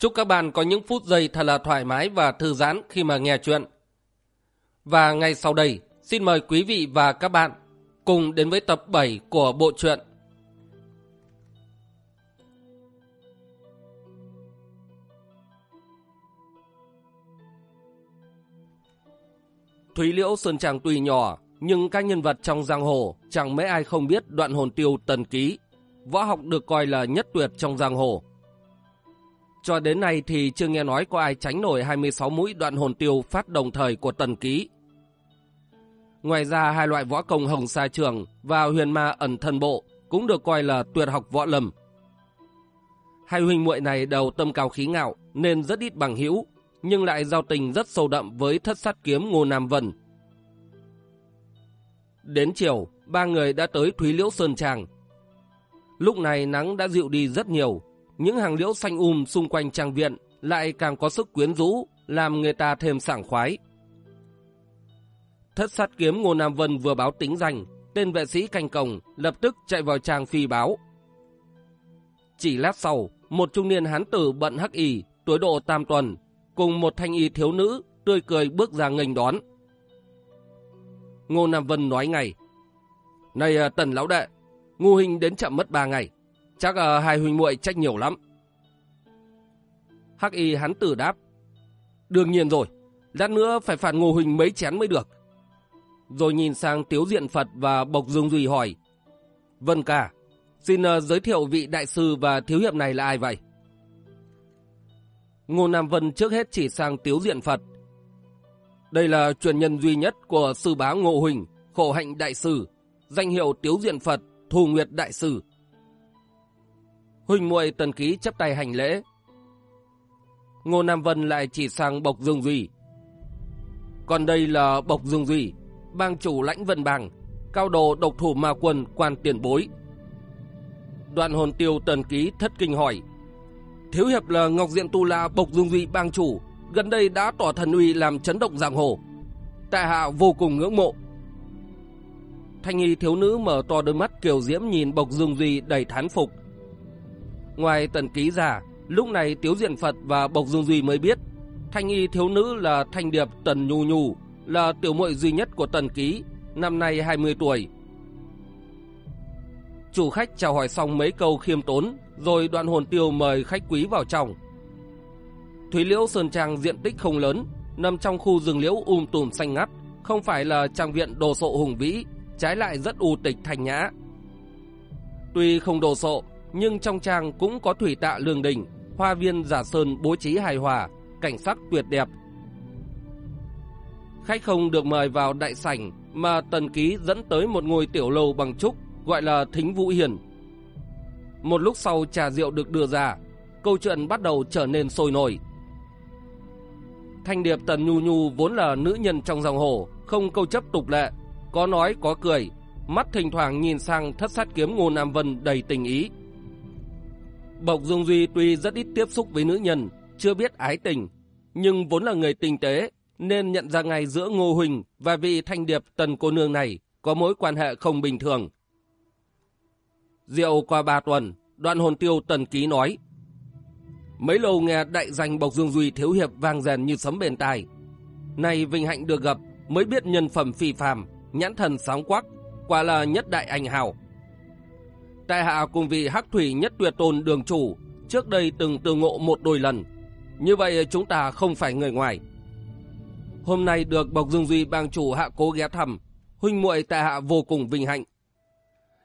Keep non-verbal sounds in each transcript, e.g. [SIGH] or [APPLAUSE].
Chúc các bạn có những phút giây thật là thoải mái và thư giãn khi mà nghe chuyện. Và ngay sau đây, xin mời quý vị và các bạn cùng đến với tập 7 của bộ truyện. Thúy Liễu Sơn Tràng tuy nhỏ, nhưng các nhân vật trong giang hồ chẳng mấy ai không biết đoạn hồn tiêu tần ký. Võ học được coi là nhất tuyệt trong giang hồ. Cho đến nay thì chưa nghe nói có ai tránh nổi 26 mũi đoạn hồn tiêu phát đồng thời của tần ký. Ngoài ra hai loại võ công hồng sa trường và huyền ma ẩn thân bộ cũng được coi là tuyệt học võ lâm. Hai huynh muội này đều tâm cao khí ngạo nên rất ít bằng hữu, nhưng lại giao tình rất sâu đậm với thất sát kiếm Ngô Nam Vân. Đến chiều, ba người đã tới Thúy Liễu Sơn Tràng. Lúc này nắng đã dịu đi rất nhiều, những hàng liễu xanh um xung quanh trang viện lại càng có sức quyến rũ, làm người ta thêm sảng khoái. Thất sát kiếm Ngô Nam Vân vừa báo tính danh, tên vệ sĩ canh cổng lập tức chạy vào trang phi báo. Chỉ lát sau, một trung niên hán tử bận hắc y, tuổi độ tam tuần, cùng một thanh y thiếu nữ, tươi cười bước ra nghênh đón. Ngô Nam Vân nói ngay, Này à, tần lão đệ, ngu hình đến chậm mất ba ngày, chắc uh, hai huynh muội trách nhiều lắm. Hắc y hắn tử đáp, Đương nhiên rồi, lát nữa phải phạt ngô huynh mấy chén mới được. Rồi nhìn sang Tiếu Diện Phật và Bộc Dương Duy hỏi, Vân ca, xin uh, giới thiệu vị đại sư và thiếu hiệp này là ai vậy? Ngô Nam Vân trước hết chỉ sang Tiếu Diện Phật. Đây là truyền nhân duy nhất của sư bá Ngô Huỳnh, khổ hạnh đại sư, danh hiệu Tiếu Diện Phật, Thù Nguyệt đại sư. Huỳnh muội tần ký chấp tay hành lễ. Ngô Nam Vân lại chỉ sang Bộc Dương Duy. Còn đây là Bộc Dương Duy, bang chủ lãnh vân bang, cao đồ độc thủ ma quân quan tiền bối. Đoạn hồn tiêu tần ký thất kinh hỏi. Thiếu hiệp là Ngọc Diện Tu La Bộc Dương Duy bang chủ, gần đây đã tỏ thần uy làm chấn động giang hồ. Tại hạ vô cùng ngưỡng mộ. Thanh y thiếu nữ mở to đôi mắt kiều diễm nhìn Bộc Dương Duy đầy thán phục. Ngoài tần ký giả, lúc này Tiếu Diện Phật và Bộc Dương Duy mới biết Thanh y thiếu nữ là Thanh Điệp Tần Nhu Nhu, là tiểu muội duy nhất của Tần Ký, năm nay 20 tuổi. Chủ khách chào hỏi xong mấy câu khiêm tốn, rồi đoạn hồn tiêu mời khách quý vào trong. Thúy Liễu Sơn Trang diện tích không lớn, nằm trong khu rừng liễu um tùm xanh ngắt, không phải là trang viện đồ sộ hùng vĩ, trái lại rất u tịch thanh nhã. Tuy không đồ sộ, nhưng trong trang cũng có thủy tạ lương đình, hoa viên giả sơn bố trí hài hòa, cảnh sắc tuyệt đẹp, Khách không được mời vào đại sảnh mà tần ký dẫn tới một ngôi tiểu lầu bằng trúc gọi là Thính Vũ Hiền. Một lúc sau trà rượu được đưa ra, câu chuyện bắt đầu trở nên sôi nổi. Thanh điệp Tần Nhu Nhu vốn là nữ nhân trong dòng hồ, không câu chấp tục lệ, có nói có cười, mắt thỉnh thoảng nhìn sang thất sát kiếm Ngô Nam Vân đầy tình ý. Bộc Dương Duy tuy rất ít tiếp xúc với nữ nhân, chưa biết ái tình, nhưng vốn là người tinh tế, nên nhận ra ngay giữa Ngô Huỳnh và vị thanh điệp tần cô nương này có mối quan hệ không bình thường. Rượu qua ba tuần, đoạn hồn tiêu tần ký nói Mấy lâu nghe đại danh Bộc Dương Duy thiếu hiệp vang rèn như sấm bền tai. Nay vinh hạnh được gặp mới biết nhân phẩm phi phàm, nhãn thần sáng quắc, quả là nhất đại anh hào. Tại hạ cùng vị hắc thủy nhất tuyệt tôn đường chủ, trước đây từng tương ngộ một đôi lần. Như vậy chúng ta không phải người ngoài. Hôm nay được Bộc Dương Duy bang chủ hạ cố ghé thăm, huynh muội tại hạ vô cùng vinh hạnh.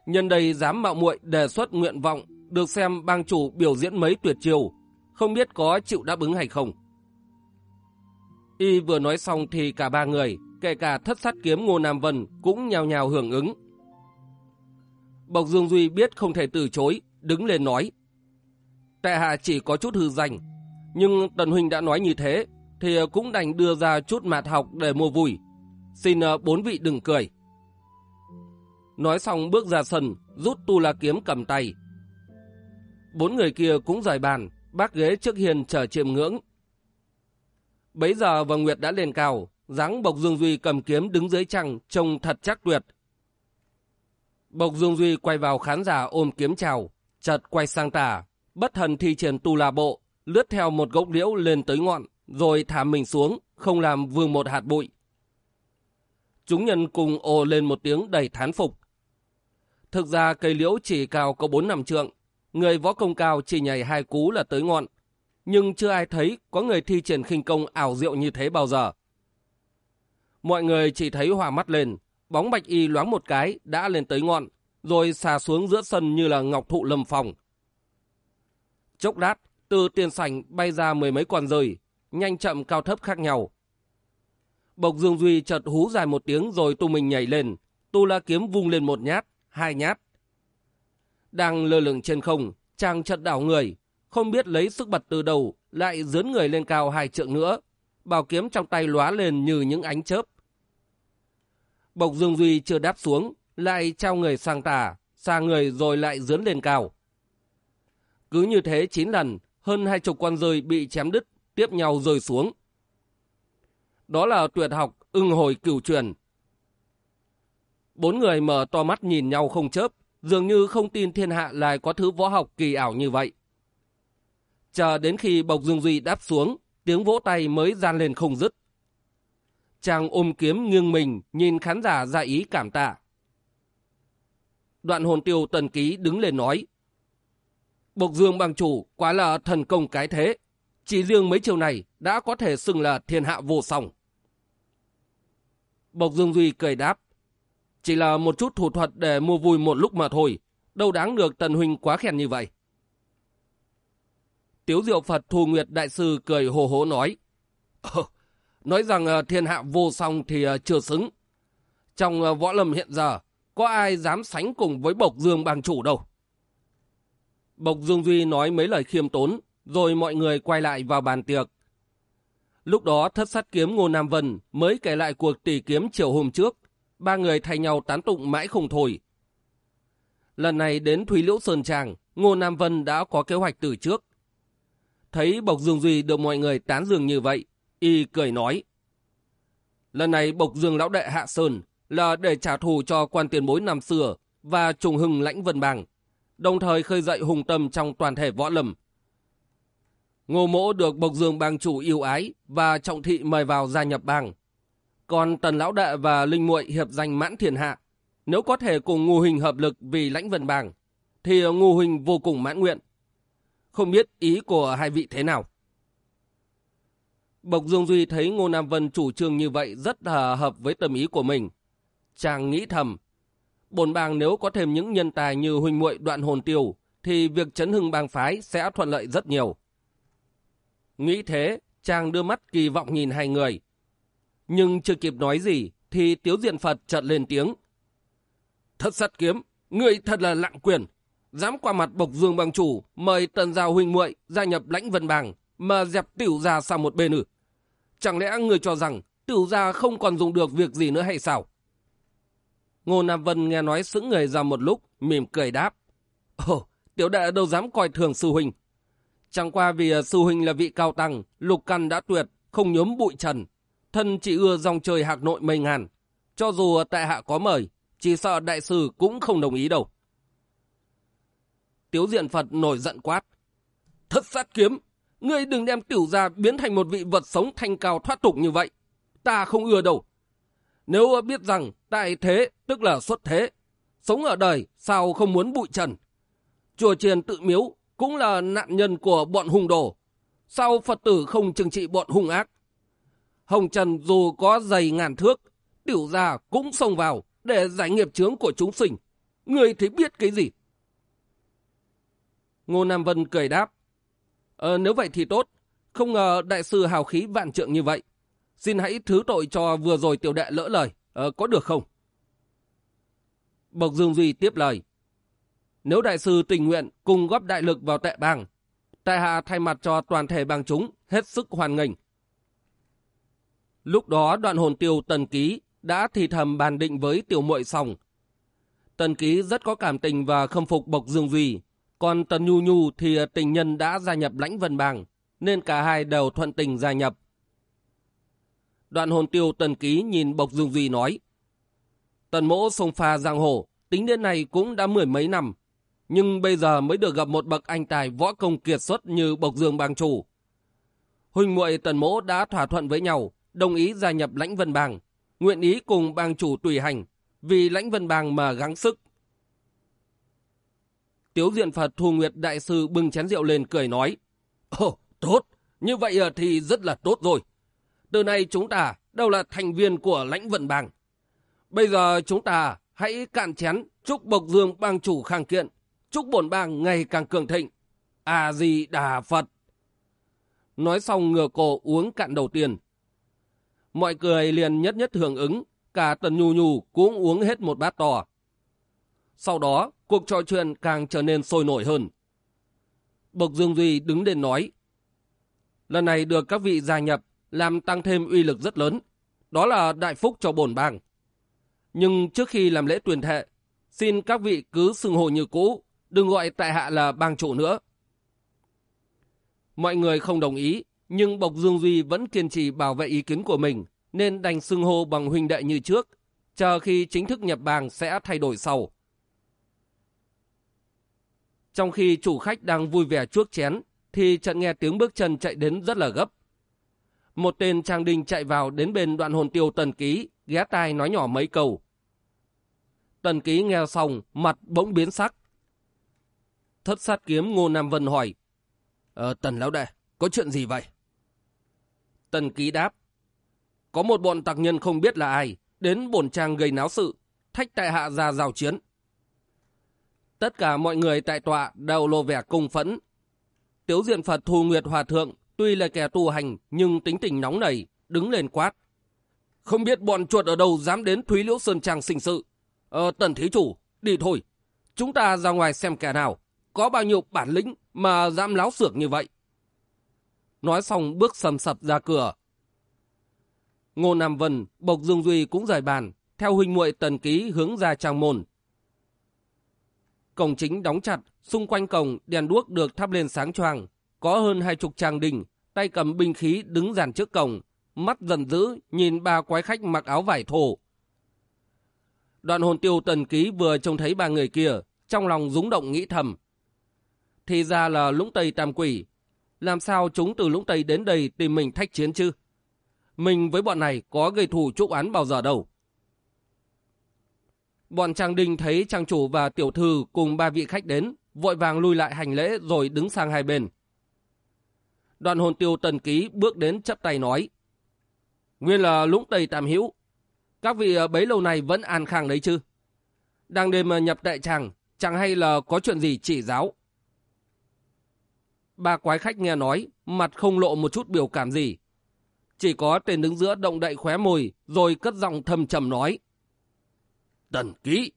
Nhân đây dám mạo muội đề xuất nguyện vọng được xem bang chủ biểu diễn mấy tuyệt chiêu, không biết có chịu đáp ứng hay không. Y vừa nói xong thì cả ba người, kể cả thất sát kiếm Ngô Nam Vân cũng nhào nhào hưởng ứng. Bộc Dương Duy biết không thể từ chối, đứng lên nói. Tại hạ chỉ có chút hư danh, nhưng Tần Huynh đã nói như thế, thì cũng đành đưa ra chút mạt học để mua vui. Xin ờ, bốn vị đừng cười. Nói xong bước ra sân, rút tu la kiếm cầm tay. Bốn người kia cũng rời bàn, bác ghế trước hiền chờ chiêm ngưỡng. Bấy giờ và Nguyệt đã lên cao, dáng Bộc Dương Duy cầm kiếm đứng dưới trăng, trông thật chắc tuyệt. Bộc Dương Duy quay vào khán giả ôm kiếm chào, chợt quay sang tả, bất thần thi triển tu la bộ, lướt theo một gốc liễu lên tới ngọn, rồi thả mình xuống, không làm vương một hạt bụi. Chúng nhân cùng ồ lên một tiếng đầy thán phục. Thực ra cây liễu chỉ cao có bốn năm trượng, người võ công cao chỉ nhảy hai cú là tới ngọn, nhưng chưa ai thấy có người thi triển khinh công ảo diệu như thế bao giờ. Mọi người chỉ thấy hòa mắt lên, bóng bạch y loáng một cái đã lên tới ngọn, rồi xà xuống giữa sân như là ngọc thụ lâm phòng. Chốc đát, từ tiền sảnh bay ra mười mấy con rời nhanh chậm cao thấp khác nhau. Bộc Dương Duy chợt hú dài một tiếng rồi tu mình nhảy lên, tu la kiếm vung lên một nhát, hai nhát. Đang lơ lửng trên không, chàng chợt đảo người, không biết lấy sức bật từ đầu, lại dướn người lên cao hai trượng nữa. Bảo kiếm trong tay lóa lên như những ánh chớp. Bộc Dương Duy chưa đáp xuống, lại trao người sang tả xa người rồi lại dướn lên cao. Cứ như thế chín lần, hơn hai chục con rơi bị chém đứt, tiếp nhau rơi xuống. Đó là tuyệt học ưng hồi cửu truyền. Bốn người mở to mắt nhìn nhau không chớp, dường như không tin thiên hạ lại có thứ võ học kỳ ảo như vậy. Chờ đến khi Bộc Dương Duy đáp xuống, tiếng vỗ tay mới gian lên không dứt. Chàng ôm kiếm nghiêng mình, nhìn khán giả ra ý cảm tạ. Đoạn hồn tiêu tần ký đứng lên nói. Bộc Dương bằng chủ quá là thần công cái thế. Chỉ riêng mấy chiều này đã có thể xưng là thiên hạ vô song. Bộc Dương Duy cười đáp. Chỉ là một chút thủ thuật để mua vui một lúc mà thôi. Đâu đáng được Tần Huynh quá khen như vậy. Tiếu Diệu Phật Thù Nguyệt Đại Sư cười hồ hố nói. [LAUGHS] Ờ, nói rằng ờ, thiên hạ vô song thì ờ, chưa xứng. Trong ờ, võ lâm hiện giờ, có ai dám sánh cùng với Bộc Dương bang chủ đâu. Bộc Dương Duy nói mấy lời khiêm tốn, rồi mọi người quay lại vào bàn tiệc. Lúc đó thất sát kiếm Ngô Nam Vân mới kể lại cuộc tỷ kiếm chiều hôm trước. Ba người thay nhau tán tụng mãi không thôi. Lần này đến Thúy Liễu Sơn Tràng, Ngô Nam Vân đã có kế hoạch từ trước. Thấy Bộc Dương Duy được mọi người tán dương như vậy, y cười nói. Lần này Bộc Dương Lão Đệ Hạ Sơn là để trả thù cho quan tiền bối năm xưa và trùng hưng lãnh vân bang, đồng thời khơi dậy hùng tâm trong toàn thể võ lâm. Ngô mỗ được Bộc Dương bang chủ yêu ái và trọng thị mời vào gia nhập bang. Còn Tần Lão Đệ và Linh muội hiệp danh mãn thiền hạ, nếu có thể cùng Ngô Hình hợp lực vì lãnh vân bang, thì Ngô Hình vô cùng mãn nguyện. Không biết ý của hai vị thế nào? Bộc Dương Duy thấy Ngô Nam Vân chủ trương như vậy rất là hợp với tâm ý của mình. Chàng nghĩ thầm, bồn bang nếu có thêm những nhân tài như huynh muội đoạn hồn tiêu, thì việc chấn hưng bang phái sẽ thuận lợi rất nhiều. Nghĩ thế, chàng đưa mắt kỳ vọng nhìn hai người. Nhưng chưa kịp nói gì, thì Tiếu Diện Phật chợt lên tiếng. Thất sát kiếm, người thật là lặng quyền dám qua mặt bộc dương bang chủ mời tần giao huynh muội gia nhập lãnh vân bang mà dẹp tiểu gia sang một bên ư chẳng lẽ người cho rằng tiểu gia không còn dùng được việc gì nữa hay sao? Ngô nam vân nghe nói sững người ra một lúc mỉm cười đáp. Ồ tiểu đệ đâu dám coi thường sư huynh. Chẳng qua vì à, sư huynh là vị cao tăng lục căn đã tuyệt không nhốm bụi trần. Thân chỉ ưa dòng trời hạc nội mây ngàn. Cho dù tại hạ có mời chỉ sợ đại sư cũng không đồng ý đâu. Tiếu diện Phật nổi giận quát. Thất sát kiếm, ngươi đừng đem tiểu gia biến thành một vị vật sống thanh cao thoát tục như vậy. Ta không ưa đâu. Nếu biết rằng tại thế tức là xuất thế, sống ở đời sao không muốn bụi trần. Chùa triền tự miếu cũng là nạn nhân của bọn hung đồ. Sao Phật tử không trừng trị bọn hung ác? Hồng Trần dù có dày ngàn thước, tiểu gia cũng xông vào để giải nghiệp chướng của chúng sinh. Người thì biết cái gì? Ngô Nam Vân cười đáp. Ờ, nếu vậy thì tốt. Không ngờ đại sư hào khí vạn trượng như vậy. Xin hãy thứ tội cho vừa rồi tiểu đệ lỡ lời. Ờ, có được không? Bộc Dương Duy tiếp lời. Nếu đại sư tình nguyện cùng góp đại lực vào tệ bang, tại hạ thay mặt cho toàn thể bang chúng hết sức hoàn nghênh. Lúc đó đoạn hồn tiêu tần ký đã thì thầm bàn định với tiểu muội xong. Tần ký rất có cảm tình và khâm phục Bộc Dương Duy, còn Tần Nhu Nhu thì ờ, tình nhân đã gia nhập lãnh vân bang, nên cả hai đều thuận tình gia nhập. Đoạn hồn tiêu Tần Ký nhìn Bộc Dung Duy nói, Tần mỗ sông pha giang hồ, tính đến nay cũng đã mười mấy năm, nhưng bây giờ mới được gặp một bậc anh tài võ công kiệt xuất như Bộc Dương bang chủ. Huynh muội Tần mỗ đã thỏa thuận với nhau, đồng ý gia nhập lãnh vân bang, nguyện ý cùng bang chủ tùy hành, vì lãnh vân bang mà gắng sức. Tiếu diện Phật Thu Nguyệt Đại Sư bưng chén rượu lên cười nói, Ồ, tốt, như vậy ờ, thì rất là tốt rồi. Từ nay chúng ta đâu là thành viên của lãnh vận bang. Bây giờ chúng ta hãy cạn chén chúc Bộc Dương bang chủ khang kiện, chúc bổn bang ngày càng cường thịnh. A-di-đà Phật. Nói xong ngửa cổ uống cạn đầu tiên. Mọi người liền nhất nhất hưởng ứng, cả tần nhu nhu cũng uống hết một bát to. Sau đó, cuộc trò chuyện càng trở nên sôi nổi hơn. Bộc Dương Duy đứng lên nói, Lần này được các vị gia nhập, làm tăng thêm uy lực rất lớn. Đó là đại phúc cho bổn bang. Nhưng trước khi làm lễ tuyển thệ, xin các vị cứ xưng hồ như cũ, đừng gọi tại hạ là bang chủ nữa. Mọi người không đồng ý, nhưng Bộc Dương Duy vẫn kiên trì bảo vệ ý kiến của mình, nên đành xưng hô bằng huynh đệ như trước, chờ khi chính thức nhập bang sẽ thay đổi sau. Trong khi chủ khách đang vui vẻ chuốc chén, thì chợt nghe tiếng bước chân chạy đến rất là gấp. Một tên trang đình chạy vào đến bên đoạn hồn tiêu tần ký, ghé tai nói nhỏ mấy câu. Tần ký nghe xong, mặt bỗng biến sắc. Thất sát kiếm Ngô Nam Vân hỏi. Ờ, tần lão đệ, có chuyện gì vậy? Tần ký đáp. Có một bọn tặc nhân không biết là ai, đến bổn trang gây náo sự, thách tại hạ ra giao chiến. Tất cả mọi người tại tọa đều lộ vẻ cung phẫn. Tiếu diện Phật Thù Nguyệt Hòa Thượng tuy là kẻ tu hành nhưng tính tình nóng nảy, đứng lên quát. Không biết bọn chuột ở đâu dám đến Thúy Liễu Sơn Trang sinh sự. Ờ, tần thí chủ, đi thôi. Chúng ta ra ngoài xem kẻ nào, có bao nhiêu bản lĩnh mà dám láo xược như vậy. Nói xong bước sầm sập ra cửa. Ngô Nam Vân, Bộc Dương Duy cũng rời bàn, theo huynh muội tần ký hướng ra trang môn. Cổng chính đóng chặt, xung quanh cổng đèn đuốc được thắp lên sáng choang, có hơn hai chục tràng đình, tay cầm binh khí đứng dàn trước cổng, mắt dần dữ nhìn ba quái khách mặc áo vải thổ. Đoạn hồn tiêu tần ký vừa trông thấy ba người kia, trong lòng rúng động nghĩ thầm. Thì ra là lũng tây tam quỷ, làm sao chúng từ lũng tây đến đây tìm mình thách chiến chứ? Mình với bọn này có gây thù trúc án bao giờ đâu. Bọn Trang Đinh thấy Trang Chủ và Tiểu Thư cùng ba vị khách đến, vội vàng lui lại hành lễ rồi đứng sang hai bên. Đoàn hồn tiêu tần ký bước đến chấp tay nói. Nguyên là lũng tây tam hữu Các vị bấy lâu này vẫn an khang đấy chứ? Đang đêm nhập đại tràng, chẳng hay là có chuyện gì chỉ giáo. Ba quái khách nghe nói, mặt không lộ một chút biểu cảm gì. Chỉ có tên đứng giữa động đậy khóe môi, rồi cất giọng thầm trầm nói. Tần ký,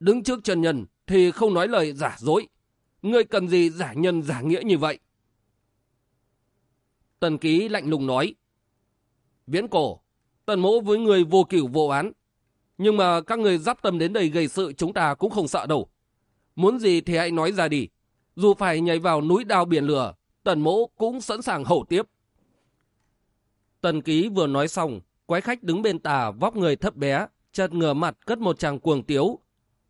đứng trước chân nhân thì không nói lời giả dối. Ngươi cần gì giả nhân giả nghĩa như vậy? Tần ký lạnh lùng nói. Viễn cổ, tần mỗ với người vô cửu vô án. Nhưng mà các người giáp tâm đến đây gây sự chúng ta cũng không sợ đâu. Muốn gì thì hãy nói ra đi. Dù phải nhảy vào núi đao biển lửa, tần mỗ cũng sẵn sàng hậu tiếp. Tần ký vừa nói xong, quái khách đứng bên tà vóc người thấp bé, chợt ngửa mặt cất một tràng cuồng tiếu.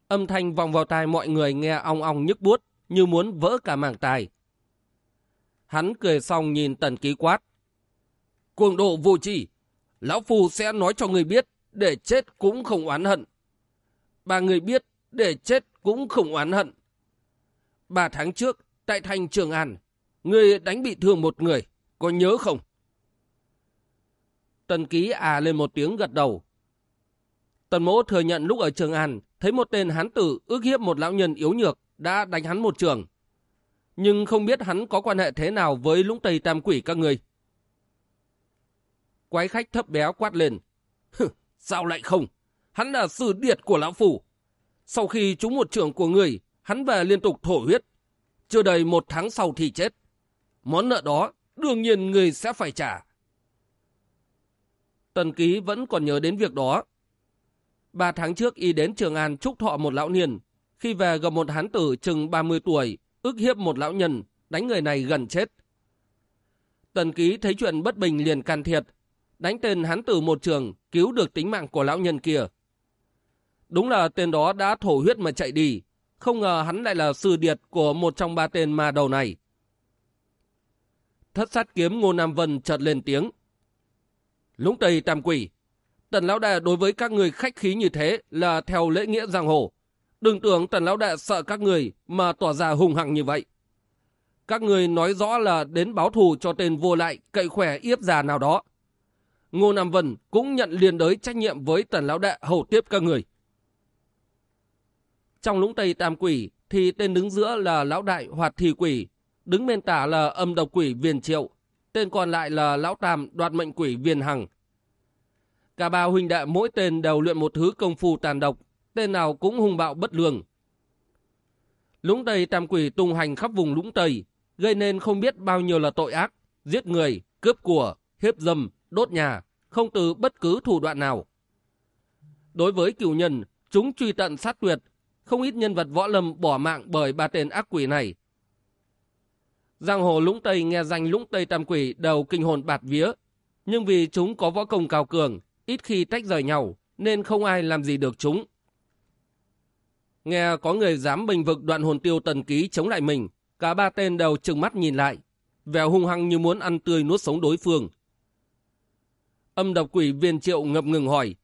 Âm thanh vòng vào tai mọi người nghe ong ong nhức buốt như muốn vỡ cả màng tai. Hắn cười xong nhìn tần ký quát. Cuồng độ vô tri Lão Phu sẽ nói cho người biết, để chết cũng không oán hận. Ba người biết, để chết cũng không oán hận. Ba tháng trước, tại thành Trường An, người đánh bị thương một người, có nhớ không? Tần ký à lên một tiếng gật đầu. Tần mỗ thừa nhận lúc ở Trường An, thấy một tên hán tử ước hiếp một lão nhân yếu nhược, đã đánh hắn một trường. Nhưng không biết hắn có quan hệ thế nào với lũng tây tam quỷ các người. Quái khách thấp béo quát lên. Sao lại không? Hắn là sư điệt của lão phủ. Sau khi trúng một trường của người, hắn về liên tục thổ huyết. Chưa đầy một tháng sau thì chết. Món nợ đó, đương nhiên người sẽ phải trả. Tần Ký vẫn còn nhớ đến việc đó. Ba tháng trước y đến Trường An chúc thọ một lão niên. Khi về gặp một hán tử chừng 30 tuổi, ức hiếp một lão nhân, đánh người này gần chết. Tần Ký thấy chuyện bất bình liền can thiệp, đánh tên hán tử một trường, cứu được tính mạng của lão nhân kia. Đúng là tên đó đã thổ huyết mà chạy đi, không ngờ hắn lại là sư điệt của một trong ba tên ma đầu này. Thất sát kiếm Ngô Nam Vân chợt lên tiếng. Lũng Tây Tam Quỷ, Tần Lão Đại đối với các người khách khí như thế là theo lễ nghĩa giang hồ. Đừng tưởng Tần Lão Đại sợ các người mà tỏ ra hùng hăng như vậy. Các người nói rõ là đến báo thù cho tên vô lại cậy khỏe yếp già nào đó. Ngô Nam Vân cũng nhận liền đới trách nhiệm với Tần Lão Đại hầu tiếp các người. Trong lũng Tây Tam Quỷ thì tên đứng giữa là Lão Đại Hoạt Thị Quỷ, đứng bên tả là âm độc quỷ Viên Triệu, tên còn lại là Lão Tam đoạt mệnh quỷ Viên Hằng. Cả ba huynh đệ mỗi tên đều luyện một thứ công phu tàn độc, tên nào cũng hung bạo bất lương. Lũng Tây Tam Quỷ tung hành khắp vùng Lũng Tây, gây nên không biết bao nhiêu là tội ác, giết người, cướp của, hiếp dâm, đốt nhà, không từ bất cứ thủ đoạn nào. Đối với cửu nhân, chúng truy tận sát tuyệt, không ít nhân vật võ lâm bỏ mạng bởi ba tên ác quỷ này. Giang hồ lũng Tây nghe danh lũng Tây Tam Quỷ đều kinh hồn bạt vía, nhưng vì chúng có võ công cao cường, ít khi tách rời nhau, nên không ai làm gì được chúng. Nghe có người dám bình vực đoạn hồn tiêu tần ký chống lại mình, cả ba tên đều trừng mắt nhìn lại, vẻ hung hăng như muốn ăn tươi nuốt sống đối phương. Âm độc quỷ viên triệu ngập ngừng hỏi.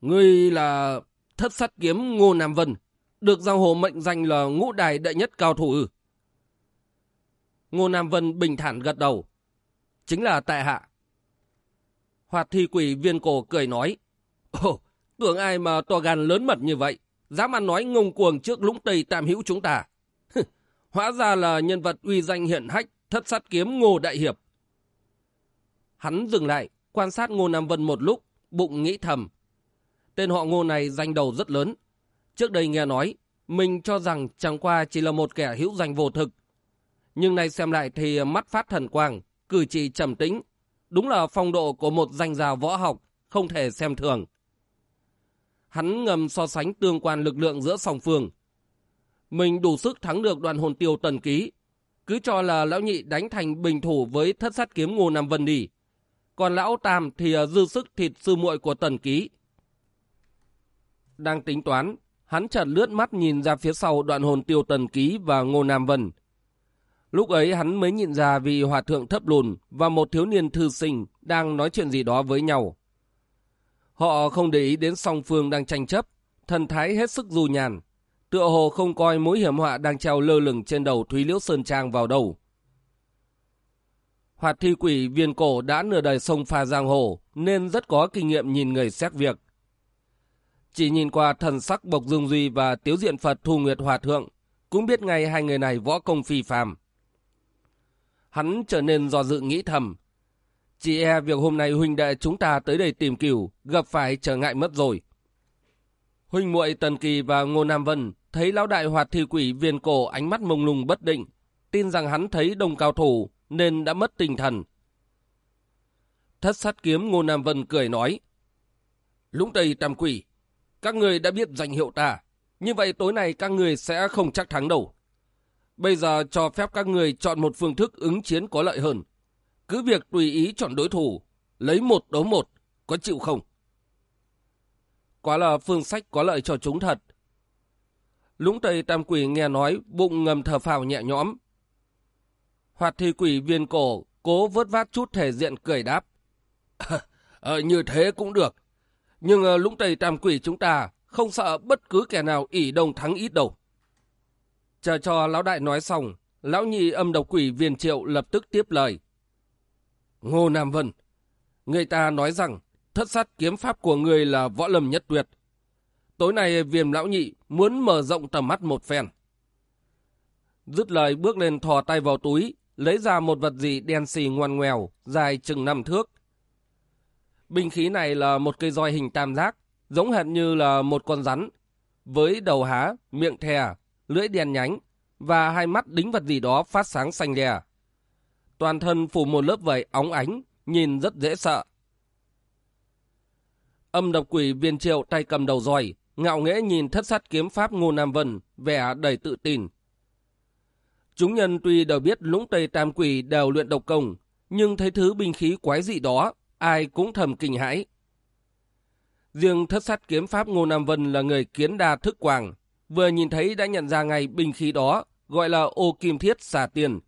Ngươi là thất sát kiếm Ngô Nam Vân, được giang hồ mệnh danh là ngũ đài đệ nhất cao thủ ư. Ngô Nam Vân bình thản gật đầu. Chính là tại hạ. Hoạt thi quỷ viên cổ cười nói. Ồ, tưởng ai mà to gan lớn mật như vậy, dám ăn nói ngông cuồng trước lũng tây tạm hữu chúng ta. [LAUGHS] Hóa ra là nhân vật uy danh hiện hách, thất sát kiếm Ngô Đại Hiệp. Hắn dừng lại, quan sát Ngô Nam Vân một lúc, bụng nghĩ thầm. Tên họ Ngô này danh đầu rất lớn. Trước đây nghe nói, mình cho rằng chẳng qua chỉ là một kẻ hữu danh vô thực. Nhưng nay xem lại thì mắt phát thần quang, cử chỉ trầm tĩnh. Đúng là phong độ của một danh gia võ học, không thể xem thường. Hắn ngầm so sánh tương quan lực lượng giữa song phương. Mình đủ sức thắng được đoàn hồn tiêu tần ký. Cứ cho là lão nhị đánh thành bình thủ với thất sát kiếm Ngô Nam Vân đi. Còn lão Tam thì à, dư sức thịt sư muội của tần ký. Đang tính toán, hắn chợt lướt mắt nhìn ra phía sau đoạn hồn tiêu tần ký và Ngô Nam Vân. Lúc ấy hắn mới nhìn ra vì hòa thượng thấp lùn và một thiếu niên thư sinh đang nói chuyện gì đó với nhau. Họ không để ý đến song phương đang tranh chấp, thần thái hết sức du nhàn. Tựa hồ không coi mối hiểm họa đang treo lơ lửng trên đầu Thúy Liễu Sơn Trang vào đầu. Hoạt thi quỷ viên cổ đã nửa đời sông pha giang hồ nên rất có kinh nghiệm nhìn người xét việc. Chỉ nhìn qua thần sắc Bộc Dương Duy và Tiếu Diện Phật Thu Nguyệt Hòa Thượng, cũng biết ngay hai người này võ công phi phàm. Hắn trở nên do dự nghĩ thầm. Chỉ e việc hôm nay huynh đệ chúng ta tới đây tìm cửu, gặp phải trở ngại mất rồi. Huynh muội Tần Kỳ và Ngô Nam Vân thấy lão đại hoạt thi quỷ viên cổ ánh mắt mông lung bất định, tin rằng hắn thấy đồng cao thủ nên đã mất tinh thần. Thất sát kiếm Ngô Nam Vân cười nói. Lũng Tây Tam Quỷ, các người đã biết danh hiệu ta. Như vậy tối nay các người sẽ không chắc thắng đâu. Bây giờ cho phép các người chọn một phương thức ứng chiến có lợi hơn. Cứ việc tùy ý chọn đối thủ, lấy một đấu một, có chịu không? Quá là phương sách có lợi cho chúng thật. Lũng Tây Tam Quỷ nghe nói, bụng ngầm thở phào nhẹ nhõm. Hoạt thi quỷ viên cổ, cố vớt vát chút thể diện cười đáp. [LAUGHS] ờ, như thế cũng được. Nhưng uh, lũng tây tam quỷ chúng ta không sợ bất cứ kẻ nào ỉ đông thắng ít đâu. Chờ cho lão đại nói xong, lão nhị âm độc quỷ viên triệu lập tức tiếp lời. Ngô Nam Vân, người ta nói rằng thất sát kiếm pháp của người là võ lâm nhất tuyệt. Tối nay viêm lão nhị muốn mở rộng tầm mắt một phen. Dứt lời bước lên thò tay vào túi, lấy ra một vật gì đen xì ngoan ngoèo, dài chừng năm thước, Binh khí này là một cây roi hình tam giác, giống hệt như là một con rắn, với đầu há, miệng thè, lưỡi đen nhánh và hai mắt đính vật gì đó phát sáng xanh lè. Toàn thân phủ một lớp vảy óng ánh, nhìn rất dễ sợ. Âm độc quỷ viên triệu tay cầm đầu roi, ngạo nghễ nhìn thất sát kiếm pháp Ngô Nam Vân, vẻ đầy tự tin. Chúng nhân tuy đều biết lũng tây tam quỷ đều luyện độc công, nhưng thấy thứ binh khí quái dị đó, ai cũng thầm kinh hãi. Riêng thất sát kiếm pháp Ngô Nam Vân là người kiến đa thức quàng, vừa nhìn thấy đã nhận ra ngay binh khí đó, gọi là ô kim thiết xà tiền.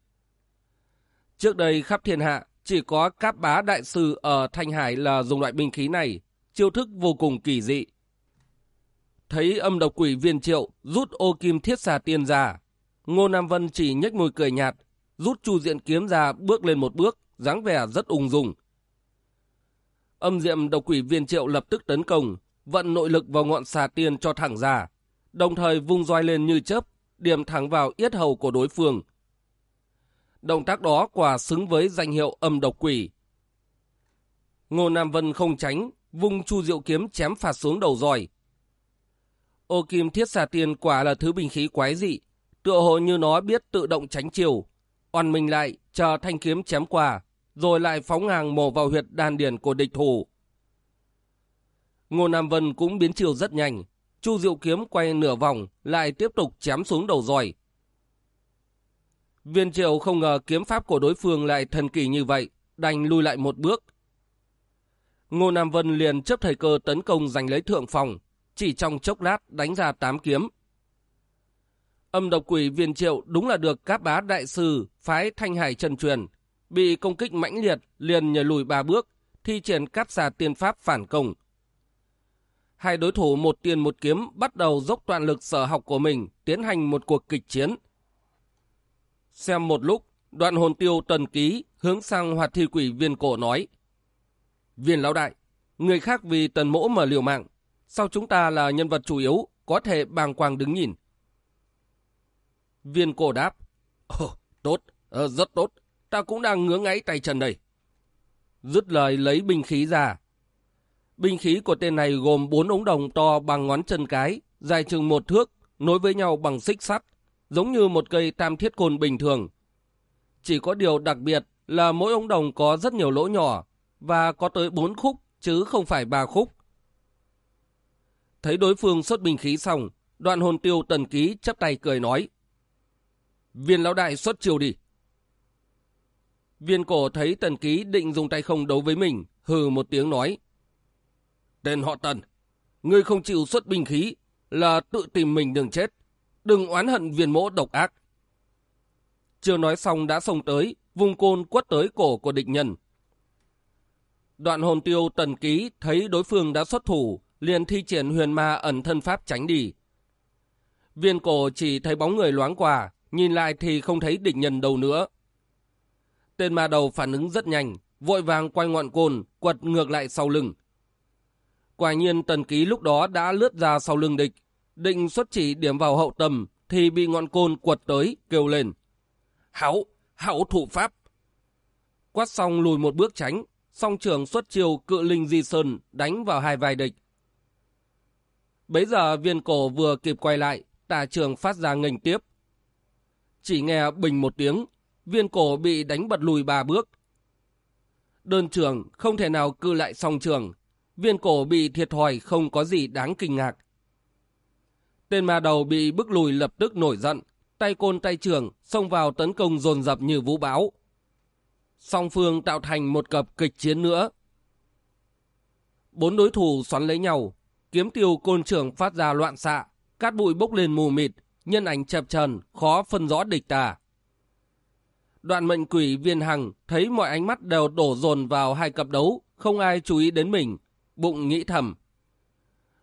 Trước đây khắp thiên hạ, chỉ có các bá đại sư ở Thanh Hải là dùng loại binh khí này, chiêu thức vô cùng kỳ dị. Thấy âm độc quỷ viên triệu rút ô kim thiết xà tiên ra, Ngô Nam Vân chỉ nhếch môi cười nhạt, rút chu diện kiếm ra bước lên một bước, dáng vẻ rất ung dung. Âm diệm độc quỷ viên triệu lập tức tấn công, vận nội lực vào ngọn xà tiên cho thẳng ra, đồng thời vung roi lên như chớp, điểm thẳng vào yết hầu của đối phương. Động tác đó quả xứng với danh hiệu âm độc quỷ. Ngô Nam Vân không tránh, vung chu diệu kiếm chém phạt xuống đầu roi. Ô kim thiết xà tiên quả là thứ bình khí quái dị, tựa hồ như nó biết tự động tránh chiều. Oằn mình lại, chờ thanh kiếm chém qua, rồi lại phóng hàng mổ vào huyệt đan điền của địch thủ. Ngô Nam Vân cũng biến chiều rất nhanh, Chu Diệu kiếm quay nửa vòng, lại tiếp tục chém xuống đầu roi. Viên Triệu không ngờ kiếm pháp của đối phương lại thần kỳ như vậy, đành lui lại một bước. Ngô Nam Vân liền chấp thời cơ tấn công giành lấy thượng phòng, chỉ trong chốc lát đánh ra tám kiếm. Âm độc quỷ viên triệu đúng là được các bá đại sư phái thanh hải trần truyền, bị công kích mãnh liệt liền nhờ lùi ba bước, thi triển cắt xà tiên pháp phản công. Hai đối thủ một tiền một kiếm bắt đầu dốc toàn lực sở học của mình tiến hành một cuộc kịch chiến. Xem một lúc, đoạn hồn tiêu tần ký hướng sang hoạt thi quỷ viên cổ nói. Viên lão đại, người khác vì tần mỗ mà liều mạng, sao chúng ta là nhân vật chủ yếu, có thể bàng quang đứng nhìn. Viên cổ đáp, Ồ, tốt, ờ, rất tốt, ta cũng đang ngứa ngáy tay chân đây. Dứt lời lấy binh khí ra. Binh khí của tên này gồm bốn ống đồng to bằng ngón chân cái, dài chừng một thước, nối với nhau bằng xích sắt, giống như một cây tam thiết côn bình thường. Chỉ có điều đặc biệt là mỗi ống đồng có rất nhiều lỗ nhỏ và có tới bốn khúc chứ không phải ba khúc. Thấy đối phương xuất binh khí xong, đoạn hồn tiêu tần ký chấp tay cười nói. Viên lão đại xuất chiều đi. Viên cổ thấy tần ký định dùng tay không đấu với mình, hừ một tiếng nói. Tên họ tần, ngươi không chịu xuất binh khí là tự tìm mình đường chết. Đừng oán hận viên mỗ độc ác. Chưa nói xong đã xông tới, vùng côn quất tới cổ của địch nhân. Đoạn hồn tiêu tần ký thấy đối phương đã xuất thủ, liền thi triển huyền ma ẩn thân pháp tránh đi. Viên cổ chỉ thấy bóng người loáng qua, nhìn lại thì không thấy địch nhân đâu nữa. Tên ma đầu phản ứng rất nhanh, vội vàng quay ngọn côn, quật ngược lại sau lưng. Quả nhiên tần ký lúc đó đã lướt ra sau lưng địch, định xuất chỉ điểm vào hậu tầm, thì bị ngọn côn quật tới, kêu lên. Hảo, hảo thủ pháp. Quát xong lùi một bước tránh, song trường xuất chiều cự linh di sơn đánh vào hai vai địch. Bấy giờ viên cổ vừa kịp quay lại, tà trường phát ra nghênh tiếp. Chỉ nghe bình một tiếng, viên cổ bị đánh bật lùi ba bước. Đơn trường không thể nào cư lại song trường, viên cổ bị thiệt thòi không có gì đáng kinh ngạc. Tên ma đầu bị bức lùi lập tức nổi giận, tay côn tay trường xông vào tấn công dồn dập như vũ bão. Song phương tạo thành một cặp kịch chiến nữa. Bốn đối thủ xoắn lấy nhau, kiếm tiêu côn trưởng phát ra loạn xạ, cát bụi bốc lên mù mịt, nhân ảnh chập trần, khó phân rõ địch tà. Đoạn mệnh quỷ viên hằng thấy mọi ánh mắt đều đổ dồn vào hai cặp đấu, không ai chú ý đến mình, bụng nghĩ thầm.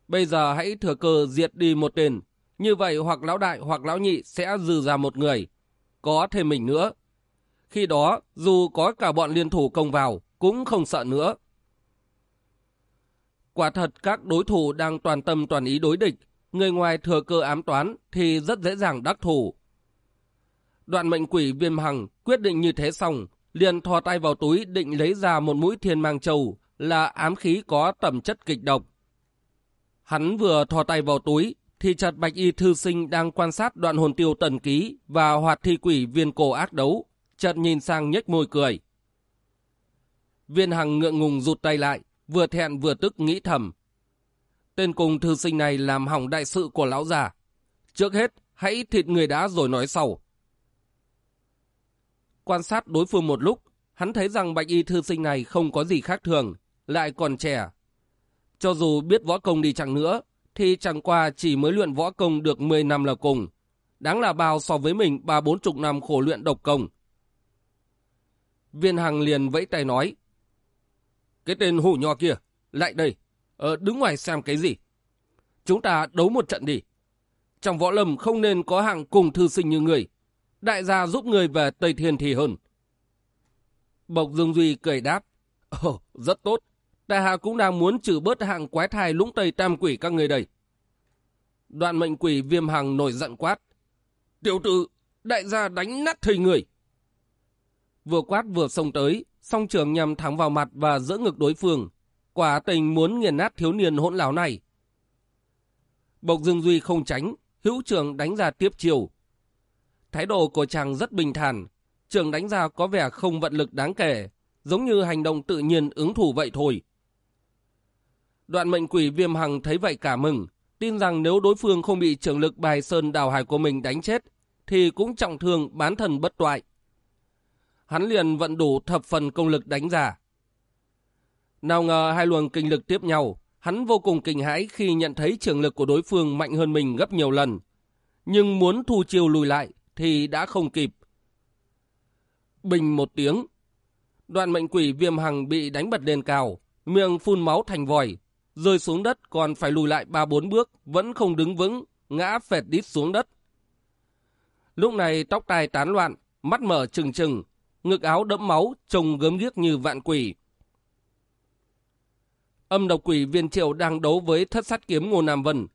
Bây giờ hãy thừa cơ diệt đi một tên, như vậy hoặc lão đại hoặc lão nhị sẽ dư ra một người, có thêm mình nữa. Khi đó, dù có cả bọn liên thủ công vào, cũng không sợ nữa. Quả thật các đối thủ đang toàn tâm toàn ý đối địch, người ngoài thừa cơ ám toán thì rất dễ dàng đắc thủ. Đoạn mệnh quỷ viêm hằng quyết định như thế xong, liền thò tay vào túi định lấy ra một mũi thiên mang châu là ám khí có tầm chất kịch độc. Hắn vừa thò tay vào túi thì chặt bạch y thư sinh đang quan sát đoạn hồn tiêu tần ký và hoạt thi quỷ viên cổ ác đấu, chợt nhìn sang nhếch môi cười. Viên hằng ngượng ngùng rụt tay lại, vừa thẹn vừa tức nghĩ thầm, tên cùng thư sinh này làm hỏng đại sự của lão già. Trước hết, hãy thịt người đã rồi nói sau. Quan sát đối phương một lúc, hắn thấy rằng bạch y thư sinh này không có gì khác thường, lại còn trẻ. Cho dù biết võ công đi chẳng nữa, thì chẳng qua chỉ mới luyện võ công được 10 năm là cùng. Đáng là bao so với mình ba bốn chục năm khổ luyện độc công. Viên Hằng liền vẫy tay nói. Cái tên hủ nho kia, lại đây, ờ, đứng ngoài xem cái gì. Chúng ta đấu một trận đi. Trong võ lâm không nên có hạng cùng thư sinh như người. Đại gia giúp người về Tây Thiên thì hơn. Bộc Dương Duy cười đáp. Ồ, rất tốt. Đại hạ cũng đang muốn trừ bớt hạng quái thai lũng tây tam quỷ các người đây. Đoạn mệnh quỷ viêm hằng nổi giận quát. Tiểu tử, đại gia đánh nát thầy người. Vừa quát vừa xông tới, song trường nhằm thẳng vào mặt và giữa ngực đối phương. Quả tình muốn nghiền nát thiếu niên hỗn lão này. Bộc Dương Duy không tránh, hữu trường đánh ra tiếp chiều. Thái độ của chàng rất bình thản, trường đánh ra có vẻ không vận lực đáng kể, giống như hành động tự nhiên ứng thủ vậy thôi. Đoạn mệnh quỷ viêm hằng thấy vậy cả mừng, tin rằng nếu đối phương không bị trưởng lực bài sơn đào hải của mình đánh chết, thì cũng trọng thương bán thần bất toại. Hắn liền vận đủ thập phần công lực đánh giả Nào ngờ hai luồng kinh lực tiếp nhau, hắn vô cùng kinh hãi khi nhận thấy trường lực của đối phương mạnh hơn mình gấp nhiều lần. Nhưng muốn thu chiều lùi lại thì đã không kịp. Bình một tiếng, đoạn mệnh quỷ viêm hằng bị đánh bật lên cao, miệng phun máu thành vòi, rơi xuống đất còn phải lùi lại ba bốn bước, vẫn không đứng vững, ngã phẹt đít xuống đất. Lúc này tóc tai tán loạn, mắt mở trừng trừng, ngực áo đẫm máu, trông gớm ghiếc như vạn quỷ. Âm độc quỷ viên triệu đang đấu với thất sát kiếm Ngô Nam Vân.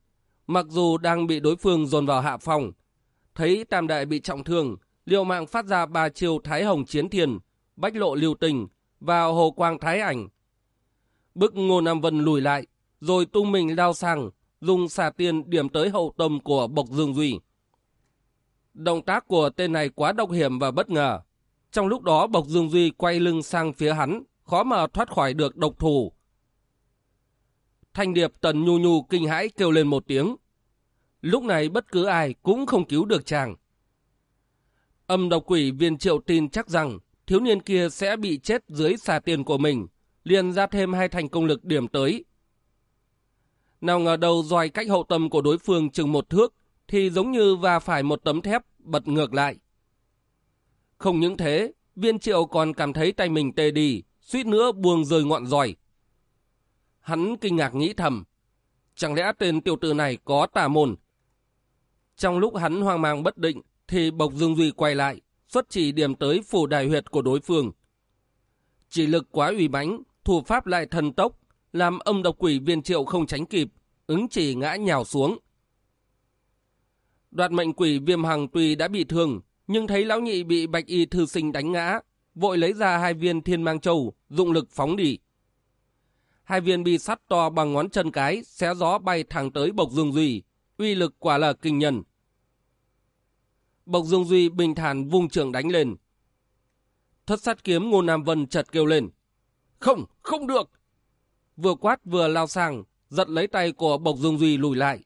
Mặc dù đang bị đối phương dồn vào hạ phòng, thấy tam đại bị trọng thương, liều mạng phát ra ba chiêu Thái Hồng Chiến Thiền, Bách Lộ Lưu Tình và Hồ Quang Thái Ảnh. Bức Ngô Nam Vân lùi lại, rồi tung mình lao sang, dùng xà tiên điểm tới hậu tâm của Bộc Dương Duy. Động tác của tên này quá độc hiểm và bất ngờ. Trong lúc đó Bộc Dương Duy quay lưng sang phía hắn, khó mà thoát khỏi được độc thủ. Thanh điệp tần nhu nhu kinh hãi kêu lên một tiếng. Lúc này bất cứ ai cũng không cứu được chàng. Âm độc quỷ viên triệu tin chắc rằng thiếu niên kia sẽ bị chết dưới xà tiền của mình, liền ra thêm hai thành công lực điểm tới. Nào ngờ đầu dòi cách hậu tâm của đối phương chừng một thước, thì giống như va phải một tấm thép bật ngược lại. Không những thế, viên triệu còn cảm thấy tay mình tê đi, suýt nữa buông rơi ngọn giỏi. Hắn kinh ngạc nghĩ thầm, chẳng lẽ tên tiểu tử này có tà môn? Trong lúc hắn hoang mang bất định, thì Bộc Dương Duy quay lại, xuất chỉ điểm tới phủ đài huyệt của đối phương. Chỉ lực quá ủy mãnh, thủ pháp lại thần tốc, làm âm độc quỷ viên triệu không tránh kịp, ứng chỉ ngã nhào xuống. Đoạt mệnh quỷ viêm hằng tuy đã bị thương, nhưng thấy lão nhị bị bạch y thư sinh đánh ngã, vội lấy ra hai viên thiên mang châu, dụng lực phóng đi. Hai viên bi sắt to bằng ngón chân cái, xé gió bay thẳng tới Bộc Dương Duy, uy lực quả là kinh nhân. Bộc Dương Duy bình thản vung trường đánh lên. Thất sát kiếm Ngô Nam Vân chợt kêu lên. Không, không được. Vừa quát vừa lao sang, giật lấy tay của Bộc Dương Duy lùi lại.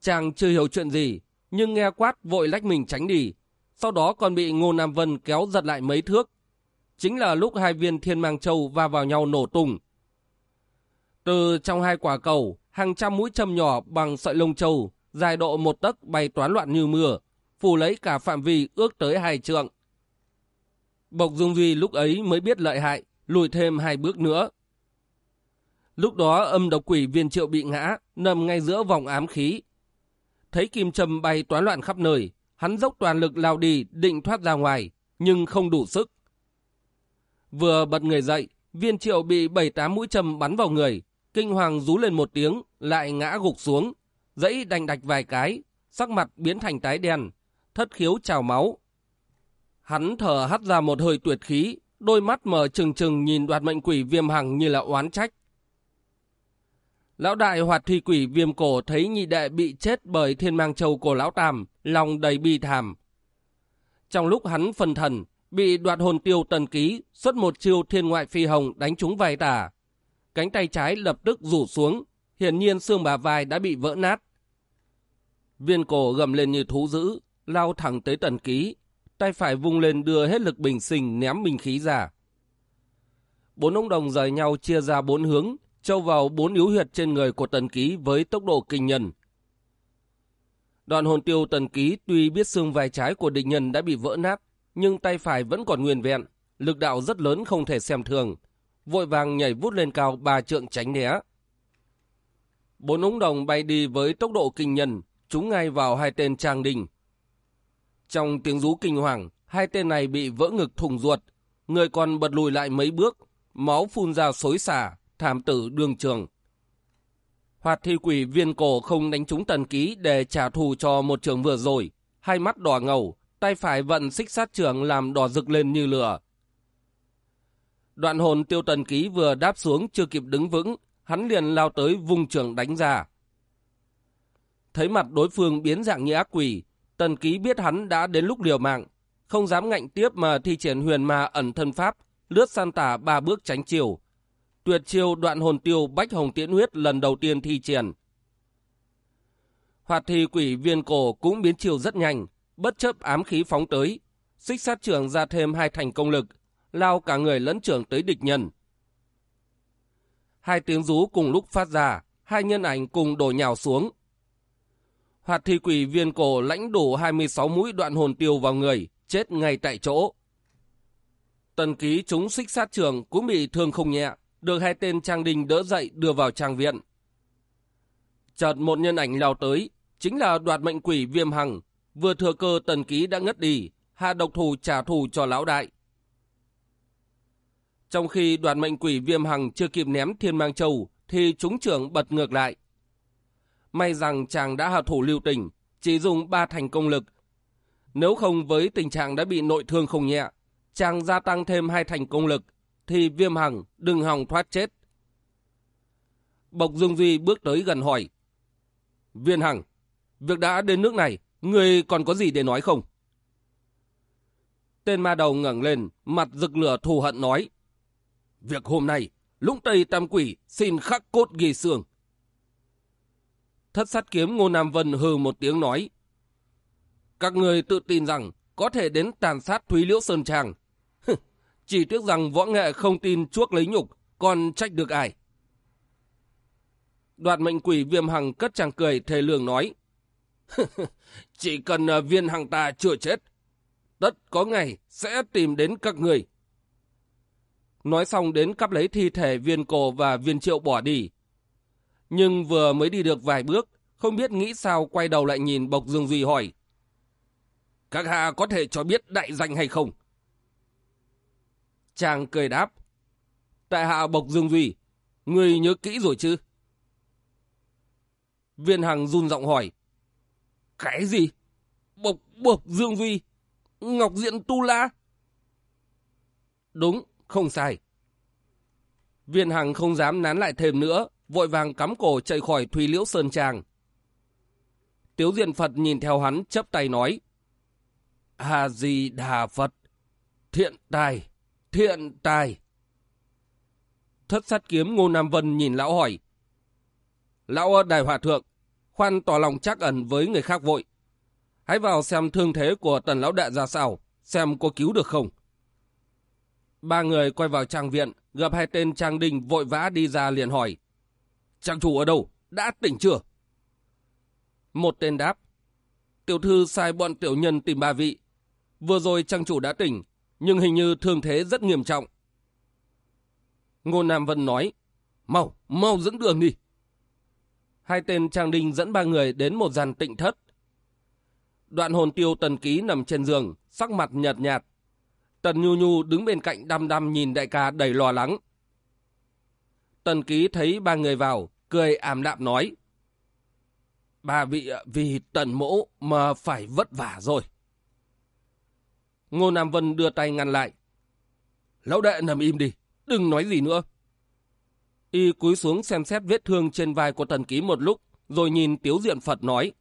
Chàng chưa hiểu chuyện gì, nhưng nghe quát vội lách mình tránh đi. Sau đó còn bị Ngô Nam Vân kéo giật lại mấy thước. Chính là lúc hai viên thiên mang châu va vào nhau nổ tung. Từ trong hai quả cầu, hàng trăm mũi châm nhỏ bằng sợi lông châu, dài độ một tấc bay toán loạn như mưa, phủ lấy cả phạm vi ước tới hai trượng. Bộc Dung Duy lúc ấy mới biết lợi hại, lùi thêm hai bước nữa. Lúc đó âm độc quỷ viên triệu bị ngã, nằm ngay giữa vòng ám khí. Thấy kim châm bay toán loạn khắp nơi, hắn dốc toàn lực lao đi định thoát ra ngoài, nhưng không đủ sức. Vừa bật người dậy, viên triệu bị bảy tám mũi châm bắn vào người, kinh hoàng rú lên một tiếng, lại ngã gục xuống, dãy đành đạch vài cái, sắc mặt biến thành tái đen, thất khiếu trào máu. Hắn thở hắt ra một hơi tuyệt khí, đôi mắt mở trừng trừng nhìn đoạt mệnh quỷ viêm hằng như là oán trách. Lão đại hoạt thi quỷ viêm cổ thấy nhị đệ bị chết bởi thiên mang châu của lão tam, lòng đầy bi thảm. Trong lúc hắn phân thần, bị đoạt hồn tiêu tần ký xuất một chiêu thiên ngoại phi hồng đánh trúng vai tả. Cánh tay trái lập tức rủ xuống, hiển nhiên xương bà vai đã bị vỡ nát. Viên cổ gầm lên như thú dữ, lao thẳng tới tần ký, tay phải vung lên đưa hết lực bình sinh ném bình khí ra. Bốn ông đồng rời nhau chia ra bốn hướng, trâu vào bốn yếu huyệt trên người của tần ký với tốc độ kinh nhân. Đoạn hồn tiêu tần ký tuy biết xương vai trái của địch nhân đã bị vỡ nát, nhưng tay phải vẫn còn nguyên vẹn, lực đạo rất lớn không thể xem thường. Vội vàng nhảy vút lên cao ba trượng tránh né. Bốn ống đồng bay đi với tốc độ kinh nhân, trúng ngay vào hai tên trang đình. Trong tiếng rú kinh hoàng, hai tên này bị vỡ ngực thùng ruột, người còn bật lùi lại mấy bước, máu phun ra xối xả, thảm tử đường trường. Hoạt thi quỷ viên cổ không đánh trúng tần ký để trả thù cho một trường vừa rồi, hai mắt đỏ ngầu, tay phải vận xích sát trường làm đỏ rực lên như lửa. Đoạn hồn tiêu tần ký vừa đáp xuống chưa kịp đứng vững, hắn liền lao tới vùng trường đánh ra. Thấy mặt đối phương biến dạng như ác quỷ, tần ký biết hắn đã đến lúc liều mạng, không dám ngạnh tiếp mà thi triển huyền ma ẩn thân pháp, lướt san tả ba bước tránh chiều. Tuyệt chiêu đoạn hồn tiêu bách hồng tiễn huyết lần đầu tiên thi triển. Hoạt thi quỷ viên cổ cũng biến chiều rất nhanh, bất chấp ám khí phóng tới, xích sát trưởng ra thêm hai thành công lực, lao cả người lẫn trưởng tới địch nhân. Hai tiếng rú cùng lúc phát ra, hai nhân ảnh cùng đổ nhào xuống. Hoạt thi quỷ viên cổ lãnh đủ 26 mũi đoạn hồn tiêu vào người, chết ngay tại chỗ. Tần ký chúng xích sát trường cũng bị thương không nhẹ, được hai tên trang đình đỡ dậy đưa vào trang viện. Chợt một nhân ảnh lao tới, chính là đoạt mệnh quỷ viêm hằng, vừa thừa cơ tần ký đã ngất đi, hạ độc thù trả thù cho lão đại. Trong khi đoàn mệnh quỷ viêm hằng chưa kịp ném thiên mang châu, thì chúng trưởng bật ngược lại. May rằng chàng đã hạ thủ lưu tình, chỉ dùng ba thành công lực. Nếu không với tình trạng đã bị nội thương không nhẹ, chàng gia tăng thêm hai thành công lực, thì viêm hằng đừng hòng thoát chết. Bộc Dương Duy bước tới gần hỏi. Viên hằng, việc đã đến nước này, người còn có gì để nói không? Tên ma đầu ngẩng lên, mặt rực lửa thù hận nói. Việc hôm nay, lũng tây tam quỷ xin khắc cốt ghi xương. Thất sát kiếm Ngô Nam Vân hừ một tiếng nói. Các người tự tin rằng có thể đến tàn sát Thúy Liễu Sơn Tràng. Chỉ tiếc rằng võ nghệ không tin chuốc lấy nhục, còn trách được ai. Đoạn mệnh quỷ viêm hằng cất chàng cười thề lường nói. [LAUGHS] Chỉ cần à, viên hằng ta chưa chết, tất có ngày sẽ tìm đến các người. Nói xong đến cắp lấy thi thể viên cổ và viên triệu bỏ đi. Nhưng vừa mới đi được vài bước, không biết nghĩ sao quay đầu lại nhìn Bộc Dương Duy hỏi. Các hạ có thể cho biết đại danh hay không? Chàng cười đáp. Tại hạ Bộc Dương Duy, người nhớ kỹ rồi chứ? Viên Hằng run giọng hỏi. Cái gì? Bộc, Bộc Dương Duy? Ngọc Diện Tu La? Đúng, không sai. Viên Hằng không dám nán lại thêm nữa, vội vàng cắm cổ chạy khỏi Thùy Liễu Sơn Trang. Tiếu Diện Phật nhìn theo hắn chấp tay nói. A-di-đà Phật, thiện tài, thiện tài. Thất sát kiếm Ngô Nam Vân nhìn lão hỏi. Lão Đại Hòa Thượng, khoan tỏ lòng chắc ẩn với người khác vội. Hãy vào xem thương thế của tần lão đại ra sao, xem có cứu được không. Ba người quay vào trang viện, gặp hai tên trang đình vội vã đi ra liền hỏi. Trang chủ ở đâu? Đã tỉnh chưa? Một tên đáp. Tiểu thư sai bọn tiểu nhân tìm ba vị. Vừa rồi trang chủ đã tỉnh, nhưng hình như thương thế rất nghiêm trọng. Ngô Nam Vân nói. Mau, mau dẫn đường đi. Hai tên trang đình dẫn ba người đến một gian tịnh thất. Đoạn hồn tiêu tần ký nằm trên giường, sắc mặt nhợt nhạt, Tần Nhu Nhu đứng bên cạnh đăm đăm nhìn đại ca đầy lo lắng. Tần Ký thấy ba người vào, cười ảm đạm nói. Ba vị vì tần mỗ mà phải vất vả rồi. Ngô Nam Vân đưa tay ngăn lại. Lão đệ nằm im đi, đừng nói gì nữa. Y cúi xuống xem xét vết thương trên vai của tần ký một lúc, rồi nhìn tiếu diện Phật nói.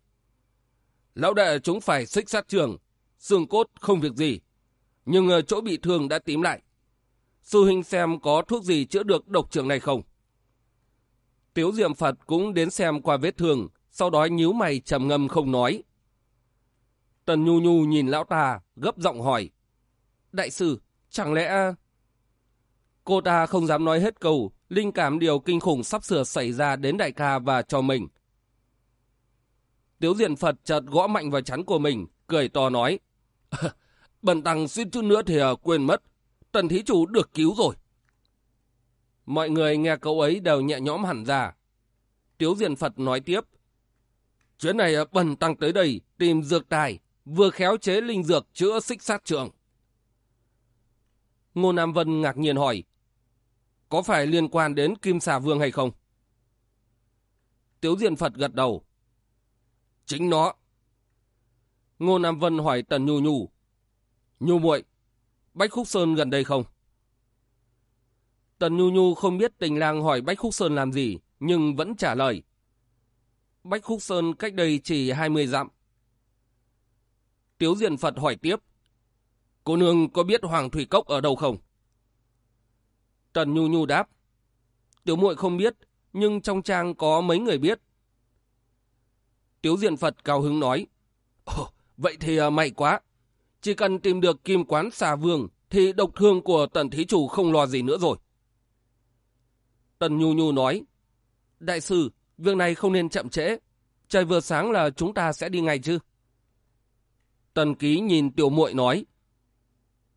Lão đệ chúng phải xích sát trường, xương cốt không việc gì, nhưng ờ, chỗ bị thương đã tím lại. Sư huynh xem có thuốc gì chữa được độc trường này không? Tiếu Diệm Phật cũng đến xem qua vết thương, sau đó nhíu mày trầm ngâm không nói. Tần Nhu Nhu nhìn lão ta, gấp giọng hỏi. Đại sư, chẳng lẽ... Cô ta không dám nói hết câu, linh cảm điều kinh khủng sắp sửa xảy ra đến đại ca và cho mình. Tiếu diện Phật chợt gõ mạnh vào chắn của mình, cười to nói. [LAUGHS] Bần tăng suýt chút nữa thì à, quên mất. Tần thí chủ được cứu rồi. Mọi người nghe câu ấy đều nhẹ nhõm hẳn ra. Tiếu diện Phật nói tiếp. Chuyến này à, bần tăng tới đây tìm dược tài, vừa khéo chế linh dược chữa xích sát trường. Ngô Nam Vân ngạc nhiên hỏi. Có phải liên quan đến Kim Xà Vương hay không? Tiếu diện Phật gật đầu. Chính nó. Ngô Nam Vân hỏi Tần Nhu Nhu. Nhu muội, Bách Khúc Sơn gần đây không? Tần Nhu Nhu không biết tình lang hỏi Bách Khúc Sơn làm gì, nhưng vẫn trả lời. Bách Khúc Sơn cách đây chỉ 20 dặm. Tiếu Diện Phật hỏi tiếp. Cô nương có biết Hoàng Thủy Cốc ở đâu không? Tần Nhu Nhu đáp. Tiểu muội không biết, nhưng trong trang có mấy người biết. Tiếu Diện Phật cao hứng nói. Ồ, vậy thì à, may quá. Chỉ cần tìm được kim quán xà vương thì độc thương của tần thí chủ không lo gì nữa rồi. Tần Nhu Nhu nói. Đại sư, việc này không nên chậm trễ. Trời vừa sáng là chúng ta sẽ đi ngay chứ. Tần ký nhìn tiểu muội nói.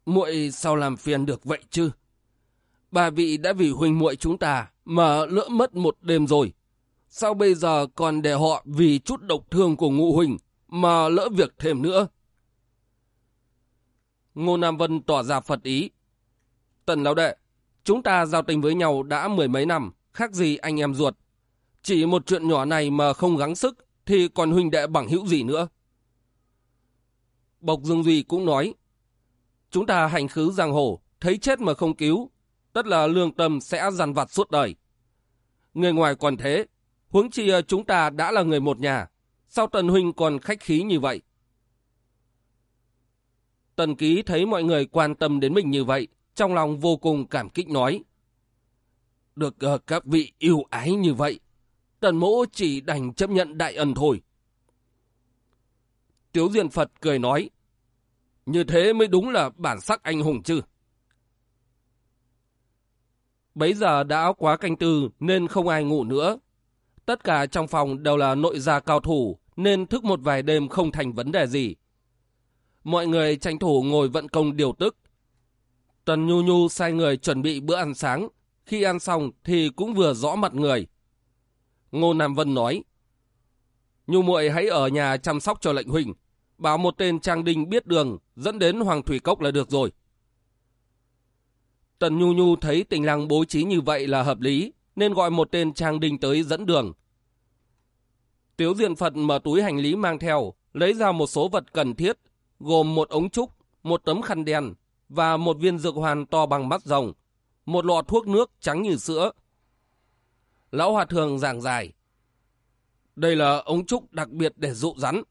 muội sao làm phiền được vậy chứ? Bà vị đã vì huynh muội chúng ta mà lỡ mất một đêm rồi. Sao bây giờ còn để họ vì chút độc thương của ngụ huynh mà lỡ việc thêm nữa? Ngô Nam Vân tỏ ra phật ý. Tần lão đệ, chúng ta giao tình với nhau đã mười mấy năm, khác gì anh em ruột. Chỉ một chuyện nhỏ này mà không gắng sức, thì còn huynh đệ bằng hữu gì nữa? Bộc Dương Duy cũng nói, chúng ta hành khứ giang hồ, thấy chết mà không cứu, tất là lương tâm sẽ dằn vặt suốt đời. Người ngoài còn thế, huống chi ờ, chúng ta đã là người một nhà, sao Tần Huynh còn khách khí như vậy? Tần Ký thấy mọi người quan tâm đến mình như vậy, trong lòng vô cùng cảm kích nói. Được uh, các vị yêu ái như vậy, Tần Mỗ chỉ đành chấp nhận đại ân thôi. Tiếu Diện Phật cười nói, như thế mới đúng là bản sắc anh hùng chứ. Bấy giờ đã quá canh tư nên không ai ngủ nữa. Tất cả trong phòng đều là nội gia cao thủ nên thức một vài đêm không thành vấn đề gì. Mọi người tranh thủ ngồi vận công điều tức. Tần Nhu Nhu sai người chuẩn bị bữa ăn sáng. Khi ăn xong thì cũng vừa rõ mặt người. Ngô Nam Vân nói. Nhu muội hãy ở nhà chăm sóc cho lệnh huynh. Bảo một tên trang đinh biết đường dẫn đến Hoàng Thủy Cốc là được rồi. Tần Nhu Nhu thấy tình lang bố trí như vậy là hợp lý, nên gọi một tên trang đinh tới dẫn đường. Tiếu Diện Phật mở túi hành lý mang theo, lấy ra một số vật cần thiết, gồm một ống trúc, một tấm khăn đen và một viên dược hoàn to bằng mắt rồng, một lọ thuốc nước trắng như sữa. Lão Hòa Thượng giảng dài. Đây là ống trúc đặc biệt để dụ rắn.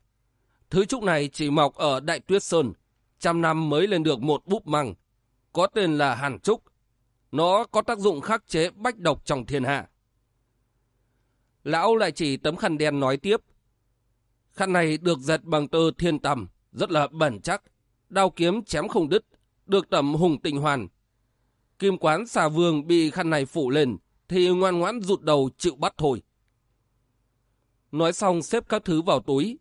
Thứ trúc này chỉ mọc ở Đại Tuyết Sơn, trăm năm mới lên được một búp măng, có tên là Hàn Trúc. Nó có tác dụng khắc chế bách độc trong thiên hạ. Lão lại chỉ tấm khăn đen nói tiếp. Khăn này được dệt bằng tơ thiên tầm, rất là bẩn chắc. Đao kiếm chém không đứt, được tẩm hùng tịnh hoàn. Kim quán xà vương bị khăn này phủ lên, thì ngoan ngoãn rụt đầu chịu bắt thôi. Nói xong xếp các thứ vào túi.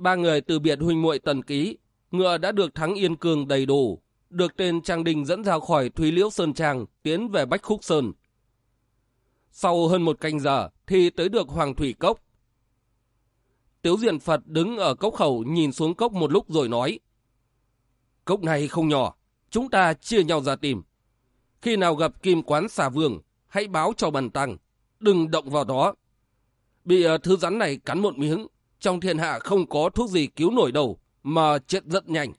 Ba người từ biệt huynh muội tần ký, ngựa đã được thắng yên cường đầy đủ, được tên Trang Đình dẫn ra khỏi Thúy Liễu Sơn Trang, tiến về Bách Khúc Sơn. Sau hơn một canh giờ thì tới được Hoàng Thủy Cốc. Tiếu Diện Phật đứng ở cốc khẩu nhìn xuống cốc một lúc rồi nói. Cốc này không nhỏ, chúng ta chia nhau ra tìm. Khi nào gặp kim quán xà vương, hãy báo cho bần tăng, đừng động vào đó. Bị thứ rắn này cắn một miếng, trong thiên hạ không có thuốc gì cứu nổi đâu, mà chết rất nhanh.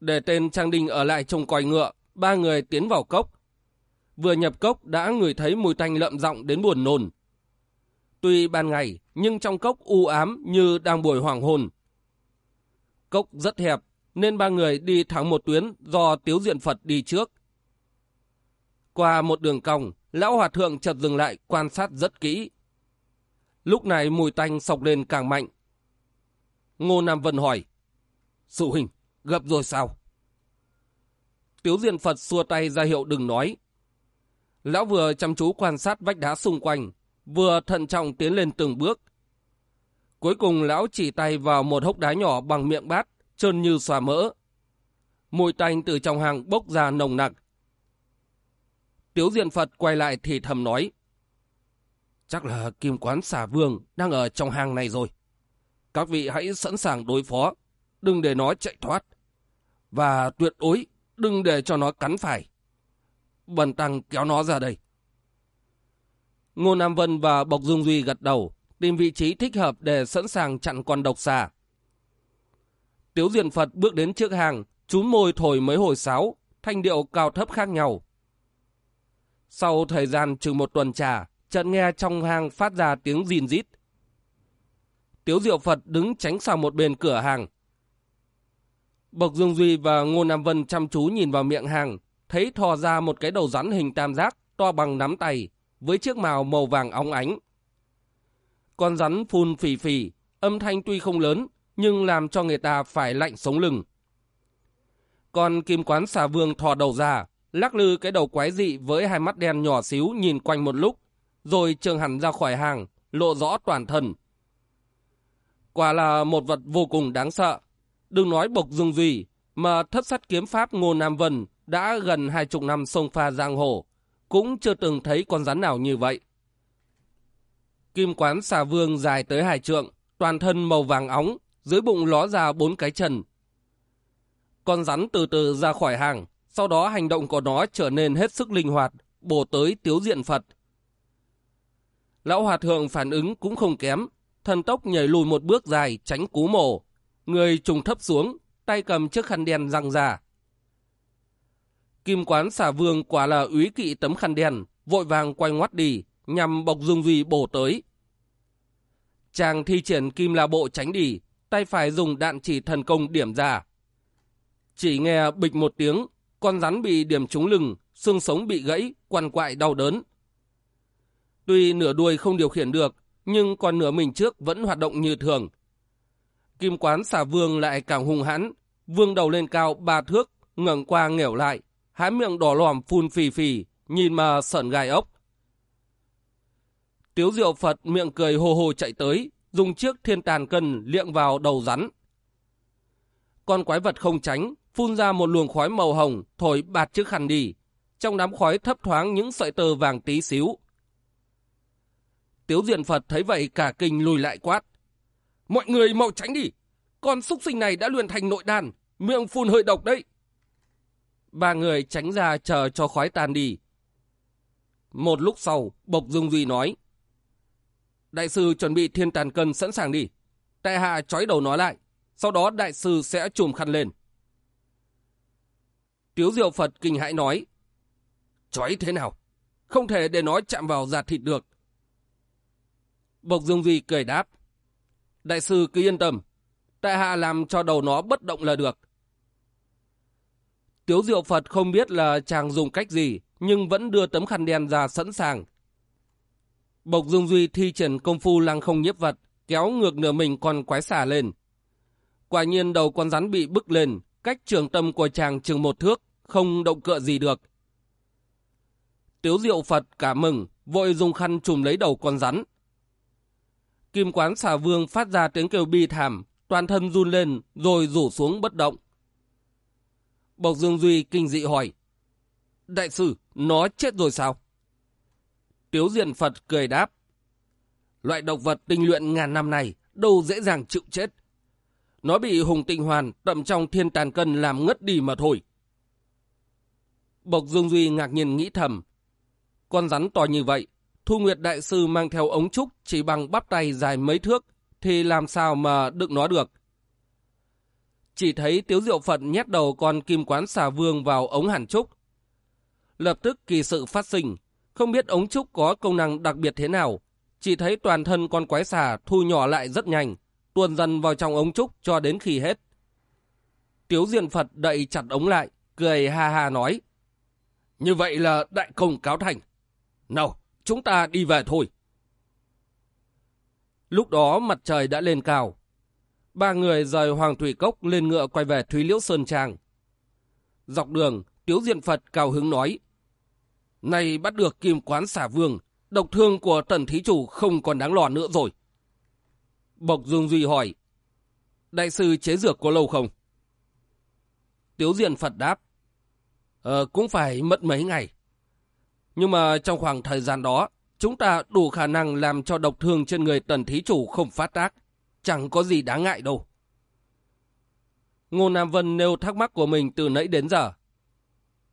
Để tên Trang Đinh ở lại trông coi ngựa, ba người tiến vào cốc. Vừa nhập cốc đã ngửi thấy mùi tanh lợm giọng đến buồn nôn. Tuy ban ngày, nhưng trong cốc u ám như đang buổi hoàng hôn. Cốc rất hẹp, nên ba người đi thẳng một tuyến do Tiếu Diện Phật đi trước. Qua một đường cong, Lão hòa thượng chợt dừng lại quan sát rất kỹ. Lúc này mùi tanh sọc lên càng mạnh. Ngô Nam Vân hỏi. Sự hình, gặp rồi sao? Tiếu Diện Phật xua tay ra hiệu đừng nói. Lão vừa chăm chú quan sát vách đá xung quanh, vừa thận trọng tiến lên từng bước. Cuối cùng lão chỉ tay vào một hốc đá nhỏ bằng miệng bát, trơn như xòa mỡ. Mùi tanh từ trong hàng bốc ra nồng nặc. Tiếu Diện Phật quay lại thì thầm nói. Chắc là kim quán xà vương đang ở trong hang này rồi. Các vị hãy sẵn sàng đối phó, đừng để nó chạy thoát. Và tuyệt đối đừng để cho nó cắn phải. Bần tăng kéo nó ra đây. Ngô Nam Vân và Bộc Dương Duy gật đầu, tìm vị trí thích hợp để sẵn sàng chặn con độc xà. Tiếu Diện Phật bước đến trước hàng, chún môi thổi mấy hồi sáo, thanh điệu cao thấp khác nhau. Sau thời gian chừng một tuần trà, chợt nghe trong hang phát ra tiếng rìn rít. Tiếu Diệu Phật đứng tránh sang một bên cửa hàng. Bộc Dương Duy và Ngô Nam Vân chăm chú nhìn vào miệng hàng, thấy thò ra một cái đầu rắn hình tam giác to bằng nắm tay, với chiếc màu màu vàng óng ánh. Con rắn phun phì phì, âm thanh tuy không lớn, nhưng làm cho người ta phải lạnh sống lưng. Còn kim quán xà vương thò đầu ra, lắc lư cái đầu quái dị với hai mắt đen nhỏ xíu nhìn quanh một lúc, rồi trường hẳn ra khỏi hàng, lộ rõ toàn thân. Quả là một vật vô cùng đáng sợ. Đừng nói bộc dung duy, mà thất sát kiếm pháp Ngô Nam Vân đã gần hai chục năm sông pha giang hồ, cũng chưa từng thấy con rắn nào như vậy. Kim quán xà vương dài tới hải trượng, toàn thân màu vàng óng, dưới bụng ló ra bốn cái chân. Con rắn từ từ ra khỏi hàng, sau đó hành động của nó trở nên hết sức linh hoạt, bổ tới tiếu diện Phật. Lão Hòa Thượng phản ứng cũng không kém, thần tốc nhảy lùi một bước dài tránh cú mổ. Người trùng thấp xuống, tay cầm chiếc khăn đen răng ra. Kim quán xà vương quả là úy kỵ tấm khăn đen, vội vàng quay ngoắt đi, nhằm bọc dung duy bổ tới. Chàng thi triển kim la bộ tránh đi, tay phải dùng đạn chỉ thần công điểm ra. Chỉ nghe bịch một tiếng, con rắn bị điểm trúng lưng, xương sống bị gãy, quằn quại đau đớn. Tuy nửa đuôi không điều khiển được, nhưng còn nửa mình trước vẫn hoạt động như thường. Kim quán xà vương lại càng hung hãn, vương đầu lên cao ba thước, ngẩng qua nghẻo lại, há miệng đỏ lòm phun phì phì, nhìn mà sợn gai ốc. Tiếu diệu Phật miệng cười hồ hồ chạy tới, dùng chiếc thiên tàn cân liệng vào đầu rắn. Con quái vật không tránh, phun ra một luồng khói màu hồng, thổi bạt chiếc khăn đi. Trong đám khói thấp thoáng những sợi tơ vàng tí xíu. Tiếu diện Phật thấy vậy cả kinh lùi lại quát. Mọi người mau tránh đi. Con súc sinh này đã luyện thành nội đàn, miệng phun hơi độc đấy. Ba người tránh ra chờ cho khói tan đi. Một lúc sau, Bộc Dung Duy nói. Đại sư chuẩn bị thiên tàn cân sẵn sàng đi. Tại hạ trói đầu nó lại. Sau đó đại sư sẽ trùm khăn lên. Tiếu Diệu Phật kinh hãi nói. Trói thế nào? Không thể để nó chạm vào giạt thịt được. Bộc Dương Duy cười đáp. Đại sư cứ yên tâm. Tại hạ làm cho đầu nó bất động là được. Tiếu Diệu Phật không biết là chàng dùng cách gì, nhưng vẫn đưa tấm khăn đen ra sẵn sàng. Bộc Dương Duy thi triển công phu lăng không nhiếp vật, kéo ngược nửa mình con quái xà lên. Quả nhiên đầu con rắn bị bức lên, cách trường tâm của chàng chừng một thước, không động cựa gì được. Tiếu Diệu Phật cả mừng, vội dùng khăn trùm lấy đầu con rắn. Kim quán xà vương phát ra tiếng kêu bi thảm, toàn thân run lên rồi rủ xuống bất động. Bộc Dương Duy kinh dị hỏi. Đại sư, nó chết rồi sao? Tiếu Diện Phật cười đáp. Loại độc vật tinh luyện ngàn năm này đâu dễ dàng chịu chết. Nó bị Hùng Tịnh Hoàn tậm trong thiên tàn cân làm ngất đi mà thôi. Bộc Dương Duy ngạc nhiên nghĩ thầm. Con rắn to như vậy, Thu Nguyệt Đại Sư mang theo ống trúc chỉ bằng bắp tay dài mấy thước, thì làm sao mà đựng nó được. Chỉ thấy Tiếu Diệu Phật nhét đầu con kim quán xà vương vào ống hàn trúc. Lập tức kỳ sự phát sinh, không biết ống trúc có công năng đặc biệt thế nào. Chỉ thấy toàn thân con quái xà thu nhỏ lại rất nhanh, tuôn dần vào trong ống trúc cho đến khi hết. Tiếu Diện Phật đậy chặt ống lại, cười ha ha nói. Như vậy là đại công cáo thành. Nào, chúng ta đi về thôi. Lúc đó mặt trời đã lên cao. Ba người rời Hoàng Thủy Cốc lên ngựa quay về Thúy Liễu Sơn Trang. Dọc đường, Tiếu Diện Phật cao hứng nói. Này bắt được kim quán xả vương, độc thương của tần thí chủ không còn đáng lo nữa rồi. Bộc Dương Duy hỏi. Đại sư chế dược có lâu không? Tiếu Diện Phật đáp. Ờ, cũng phải mất mấy ngày. Nhưng mà trong khoảng thời gian đó, chúng ta đủ khả năng làm cho độc thương trên người tần thí chủ không phát tác. Chẳng có gì đáng ngại đâu. Ngô Nam Vân nêu thắc mắc của mình từ nãy đến giờ.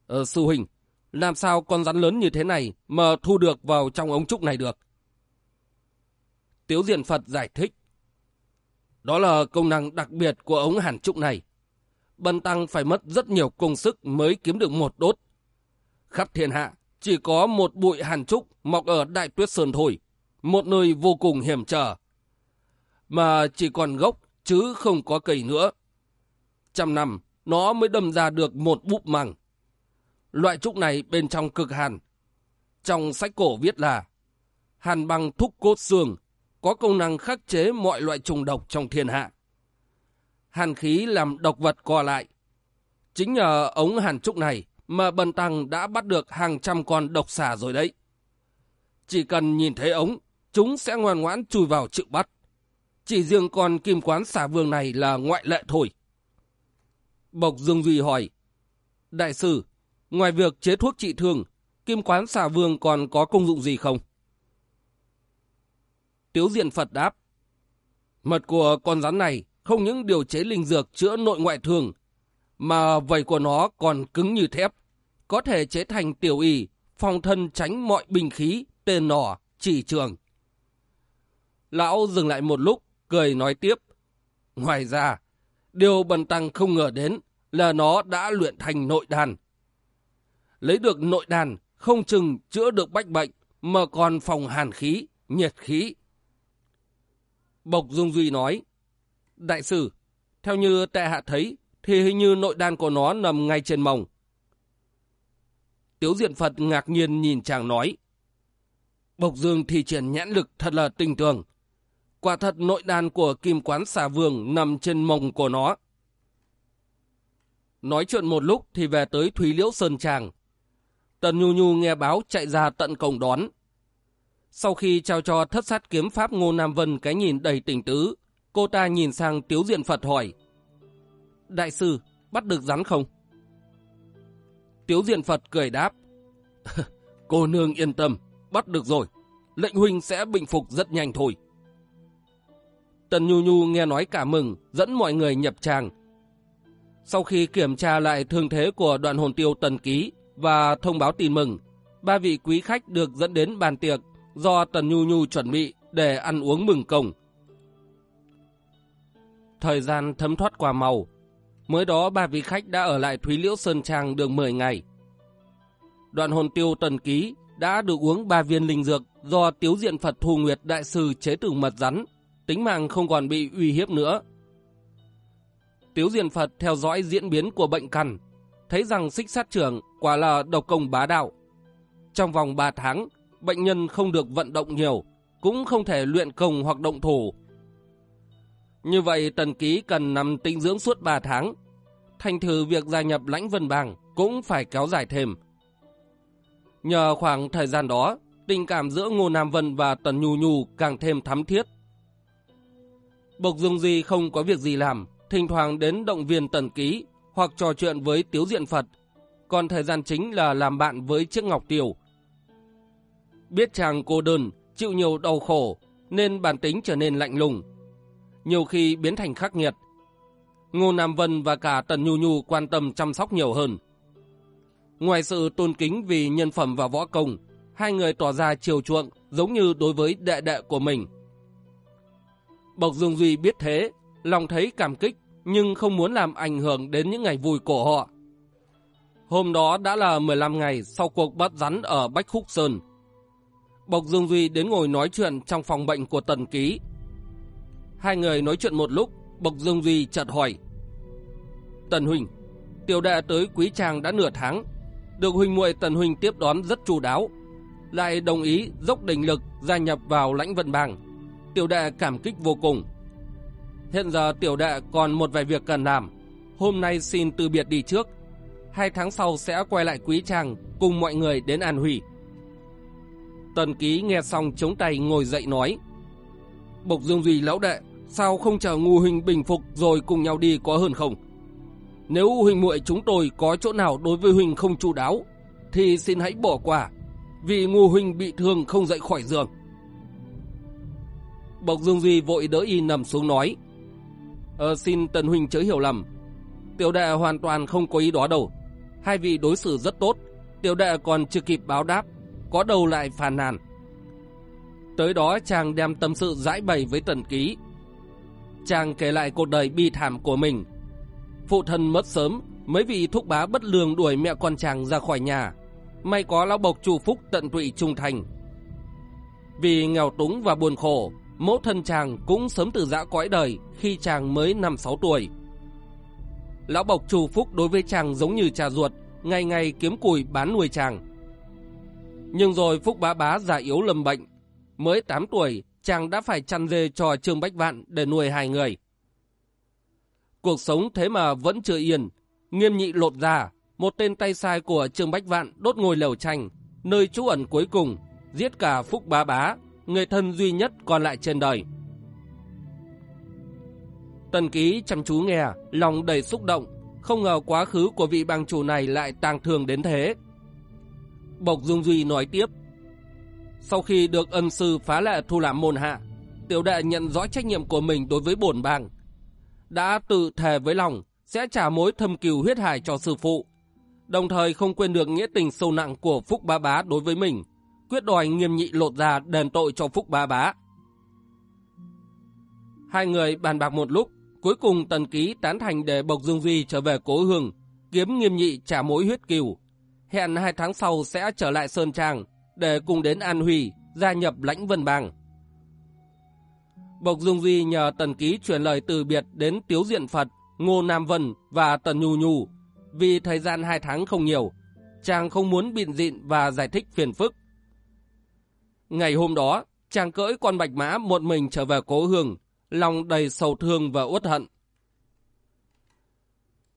Ờ, sư huynh, làm sao con rắn lớn như thế này mà thu được vào trong ống trúc này được? Tiếu Diện Phật giải thích. Đó là công năng đặc biệt của ống hàn trúc này. Bần tăng phải mất rất nhiều công sức mới kiếm được một đốt. Khắp thiên hạ, chỉ có một bụi hàn trúc mọc ở Đại Tuyết Sơn thôi, một nơi vô cùng hiểm trở. Mà chỉ còn gốc, chứ không có cây nữa. Trăm năm, nó mới đâm ra được một búp măng. Loại trúc này bên trong cực hàn. Trong sách cổ viết là hàn băng thúc cốt xương, có công năng khắc chế mọi loại trùng độc trong thiên hạ. Hàn khí làm độc vật co lại. Chính nhờ ống hàn trúc này mà bần tăng đã bắt được hàng trăm con độc xà rồi đấy. Chỉ cần nhìn thấy ống, chúng sẽ ngoan ngoãn chui vào chịu bắt. Chỉ riêng con kim quán xà vương này là ngoại lệ thôi. Bộc Dương Duy hỏi, Đại sư, ngoài việc chế thuốc trị thương, kim quán xà vương còn có công dụng gì không? Tiếu diện Phật đáp, Mật của con rắn này không những điều chế linh dược chữa nội ngoại thương, mà vầy của nó còn cứng như thép, có thể chế thành tiểu y, phòng thân tránh mọi bình khí, tên nỏ, chỉ trường. Lão dừng lại một lúc, cười nói tiếp. Ngoài ra, điều bần tăng không ngờ đến là nó đã luyện thành nội đàn. Lấy được nội đàn, không chừng chữa được bách bệnh, mà còn phòng hàn khí, nhiệt khí. Bộc Dung Duy nói, Đại sư, theo như tệ hạ thấy, thì hình như nội đan của nó nằm ngay trên mông. Tiếu diện Phật ngạc nhiên nhìn chàng nói. Bộc Dương thì triển nhãn lực thật là tinh tường. Quả thật nội đan của kim quán xà vương nằm trên mông của nó. Nói chuyện một lúc thì về tới Thúy Liễu Sơn Tràng. Tần Nhu Nhu nghe báo chạy ra tận cổng đón. Sau khi trao cho thất sát kiếm pháp Ngô Nam Vân cái nhìn đầy tình tứ, cô ta nhìn sang Tiếu Diện Phật hỏi. Đại sư, bắt được rắn không? Tiếu Diện Phật cười đáp. [LAUGHS] cô nương yên tâm, bắt được rồi. Lệnh huynh sẽ bình phục rất nhanh thôi. Tần Nhu Nhu nghe nói cả mừng, dẫn mọi người nhập tràng. Sau khi kiểm tra lại thương thế của đoạn hồn tiêu Tần Ký và thông báo tin mừng, ba vị quý khách được dẫn đến bàn tiệc do Tần Nhu Nhu chuẩn bị để ăn uống mừng công. Thời gian thấm thoát qua màu, mới đó ba vị khách đã ở lại Thúy Liễu Sơn Trang được 10 ngày. Đoạn hồn tiêu Tần Ký đã được uống ba viên linh dược do Tiếu Diện Phật Thù Nguyệt Đại Sư chế từ mật rắn tính mạng không còn bị uy hiếp nữa. Tiếu Diền Phật theo dõi diễn biến của bệnh cằn, thấy rằng xích sát trưởng quả là độc công bá đạo. Trong vòng 3 tháng, bệnh nhân không được vận động nhiều, cũng không thể luyện công hoặc động thủ. Như vậy tần ký cần nằm tinh dưỡng suốt 3 tháng, thành thử việc gia nhập lãnh vân bang cũng phải kéo dài thêm. Nhờ khoảng thời gian đó, tình cảm giữa Ngô Nam Vân và Tần Nhu Nhu càng thêm thắm thiết. Bộc Dương Di không có việc gì làm, thỉnh thoảng đến động viên tần ký hoặc trò chuyện với Tiếu Diện Phật, còn thời gian chính là làm bạn với chiếc ngọc tiểu. Biết chàng cô đơn, chịu nhiều đau khổ, nên bản tính trở nên lạnh lùng. Nhiều khi biến thành khắc nghiệt. Ngô Nam Vân và cả Tần Nhu Nhu quan tâm chăm sóc nhiều hơn. Ngoài sự tôn kính vì nhân phẩm và võ công, hai người tỏ ra chiều chuộng giống như đối với đệ đệ của mình. Bộc Dương Duy biết thế, lòng thấy cảm kích, nhưng không muốn làm ảnh hưởng đến những ngày vui của họ. Hôm đó đã là 15 ngày sau cuộc bắt rắn ở Bách Khúc Sơn. Bộc Dương Duy đến ngồi nói chuyện trong phòng bệnh của Tần Ký. Hai người nói chuyện một lúc, Bộc Dương Duy chợt hỏi. Tần Huỳnh, tiểu đệ tới Quý Trang đã nửa tháng, được Huỳnh muội Tần Huỳnh tiếp đón rất chu đáo. lại đồng ý dốc đình lực gia nhập vào lãnh vận bang. Tiểu đệ cảm kích vô cùng. Hiện giờ tiểu đệ còn một vài việc cần làm. Hôm nay xin từ biệt đi trước. Hai tháng sau sẽ quay lại Quý Trang cùng mọi người đến An Huy. Tần ký nghe xong chống tay ngồi dậy nói. Bộc Dương Duy lão đệ, sao không chờ ngu huynh bình phục rồi cùng nhau đi có hơn không? Nếu huynh muội chúng tôi có chỗ nào đối với huynh không chu đáo, thì xin hãy bỏ qua, vì ngu huynh bị thương không dậy khỏi giường. Bộc Dương Duy vội đỡ y nằm xuống nói. Ờ, xin Tần Huynh chớ hiểu lầm. Tiểu đệ hoàn toàn không có ý đó đâu. Hai vị đối xử rất tốt, tiểu đệ còn chưa kịp báo đáp, có đầu lại phàn nàn. Tới đó chàng đem tâm sự giải bày với tần ký. Chàng kể lại cuộc đời bi thảm của mình. Phụ thân mất sớm, mấy vị thúc bá bất lương đuổi mẹ con chàng ra khỏi nhà. May có lão bộc chủ phúc tận tụy trung thành. Vì nghèo túng và buồn khổ, mẫu thân chàng cũng sớm từ giã cõi đời khi chàng mới 5-6 tuổi. Lão bộc chủ phúc đối với chàng giống như trà ruột, ngày ngày kiếm củi bán nuôi chàng. Nhưng rồi Phúc bá bá già yếu lầm bệnh, Mới 8 tuổi, chàng đã phải chăn dê cho Trương Bách Vạn để nuôi hai người. Cuộc sống thế mà vẫn chưa yên. Nghiêm nhị lột ra, một tên tay sai của Trương Bách Vạn đốt ngồi lều tranh, nơi trú ẩn cuối cùng, giết cả Phúc Bá Bá, người thân duy nhất còn lại trên đời. Tần ký chăm chú nghe, lòng đầy xúc động, không ngờ quá khứ của vị bang chủ này lại tàng thường đến thế. Bộc Dung Duy nói tiếp, sau khi được ân sư phá lệ thu làm môn hạ, tiểu đệ nhận rõ trách nhiệm của mình đối với bổn bang. Đã tự thề với lòng sẽ trả mối thâm cừu huyết hải cho sư phụ, đồng thời không quên được nghĩa tình sâu nặng của Phúc Bá Bá đối với mình, quyết đòi nghiêm nhị lột ra đền tội cho Phúc Bá Bá. Hai người bàn bạc một lúc, cuối cùng Tần Ký tán thành để Bộc Dương Duy trở về cố hương, kiếm nghiêm nhị trả mối huyết cừu. Hẹn hai tháng sau sẽ trở lại Sơn Trang, để cùng đến An Huy, gia nhập lãnh vân bang. Bộc Dung Duy nhờ Tần Ký truyền lời từ biệt đến Tiếu Diện Phật, Ngô Nam Vân và Tần Nhu Nhu, vì thời gian hai tháng không nhiều, chàng không muốn biện dịn và giải thích phiền phức. Ngày hôm đó, chàng cưỡi con bạch mã một mình trở về cố hương, lòng đầy sầu thương và uất hận.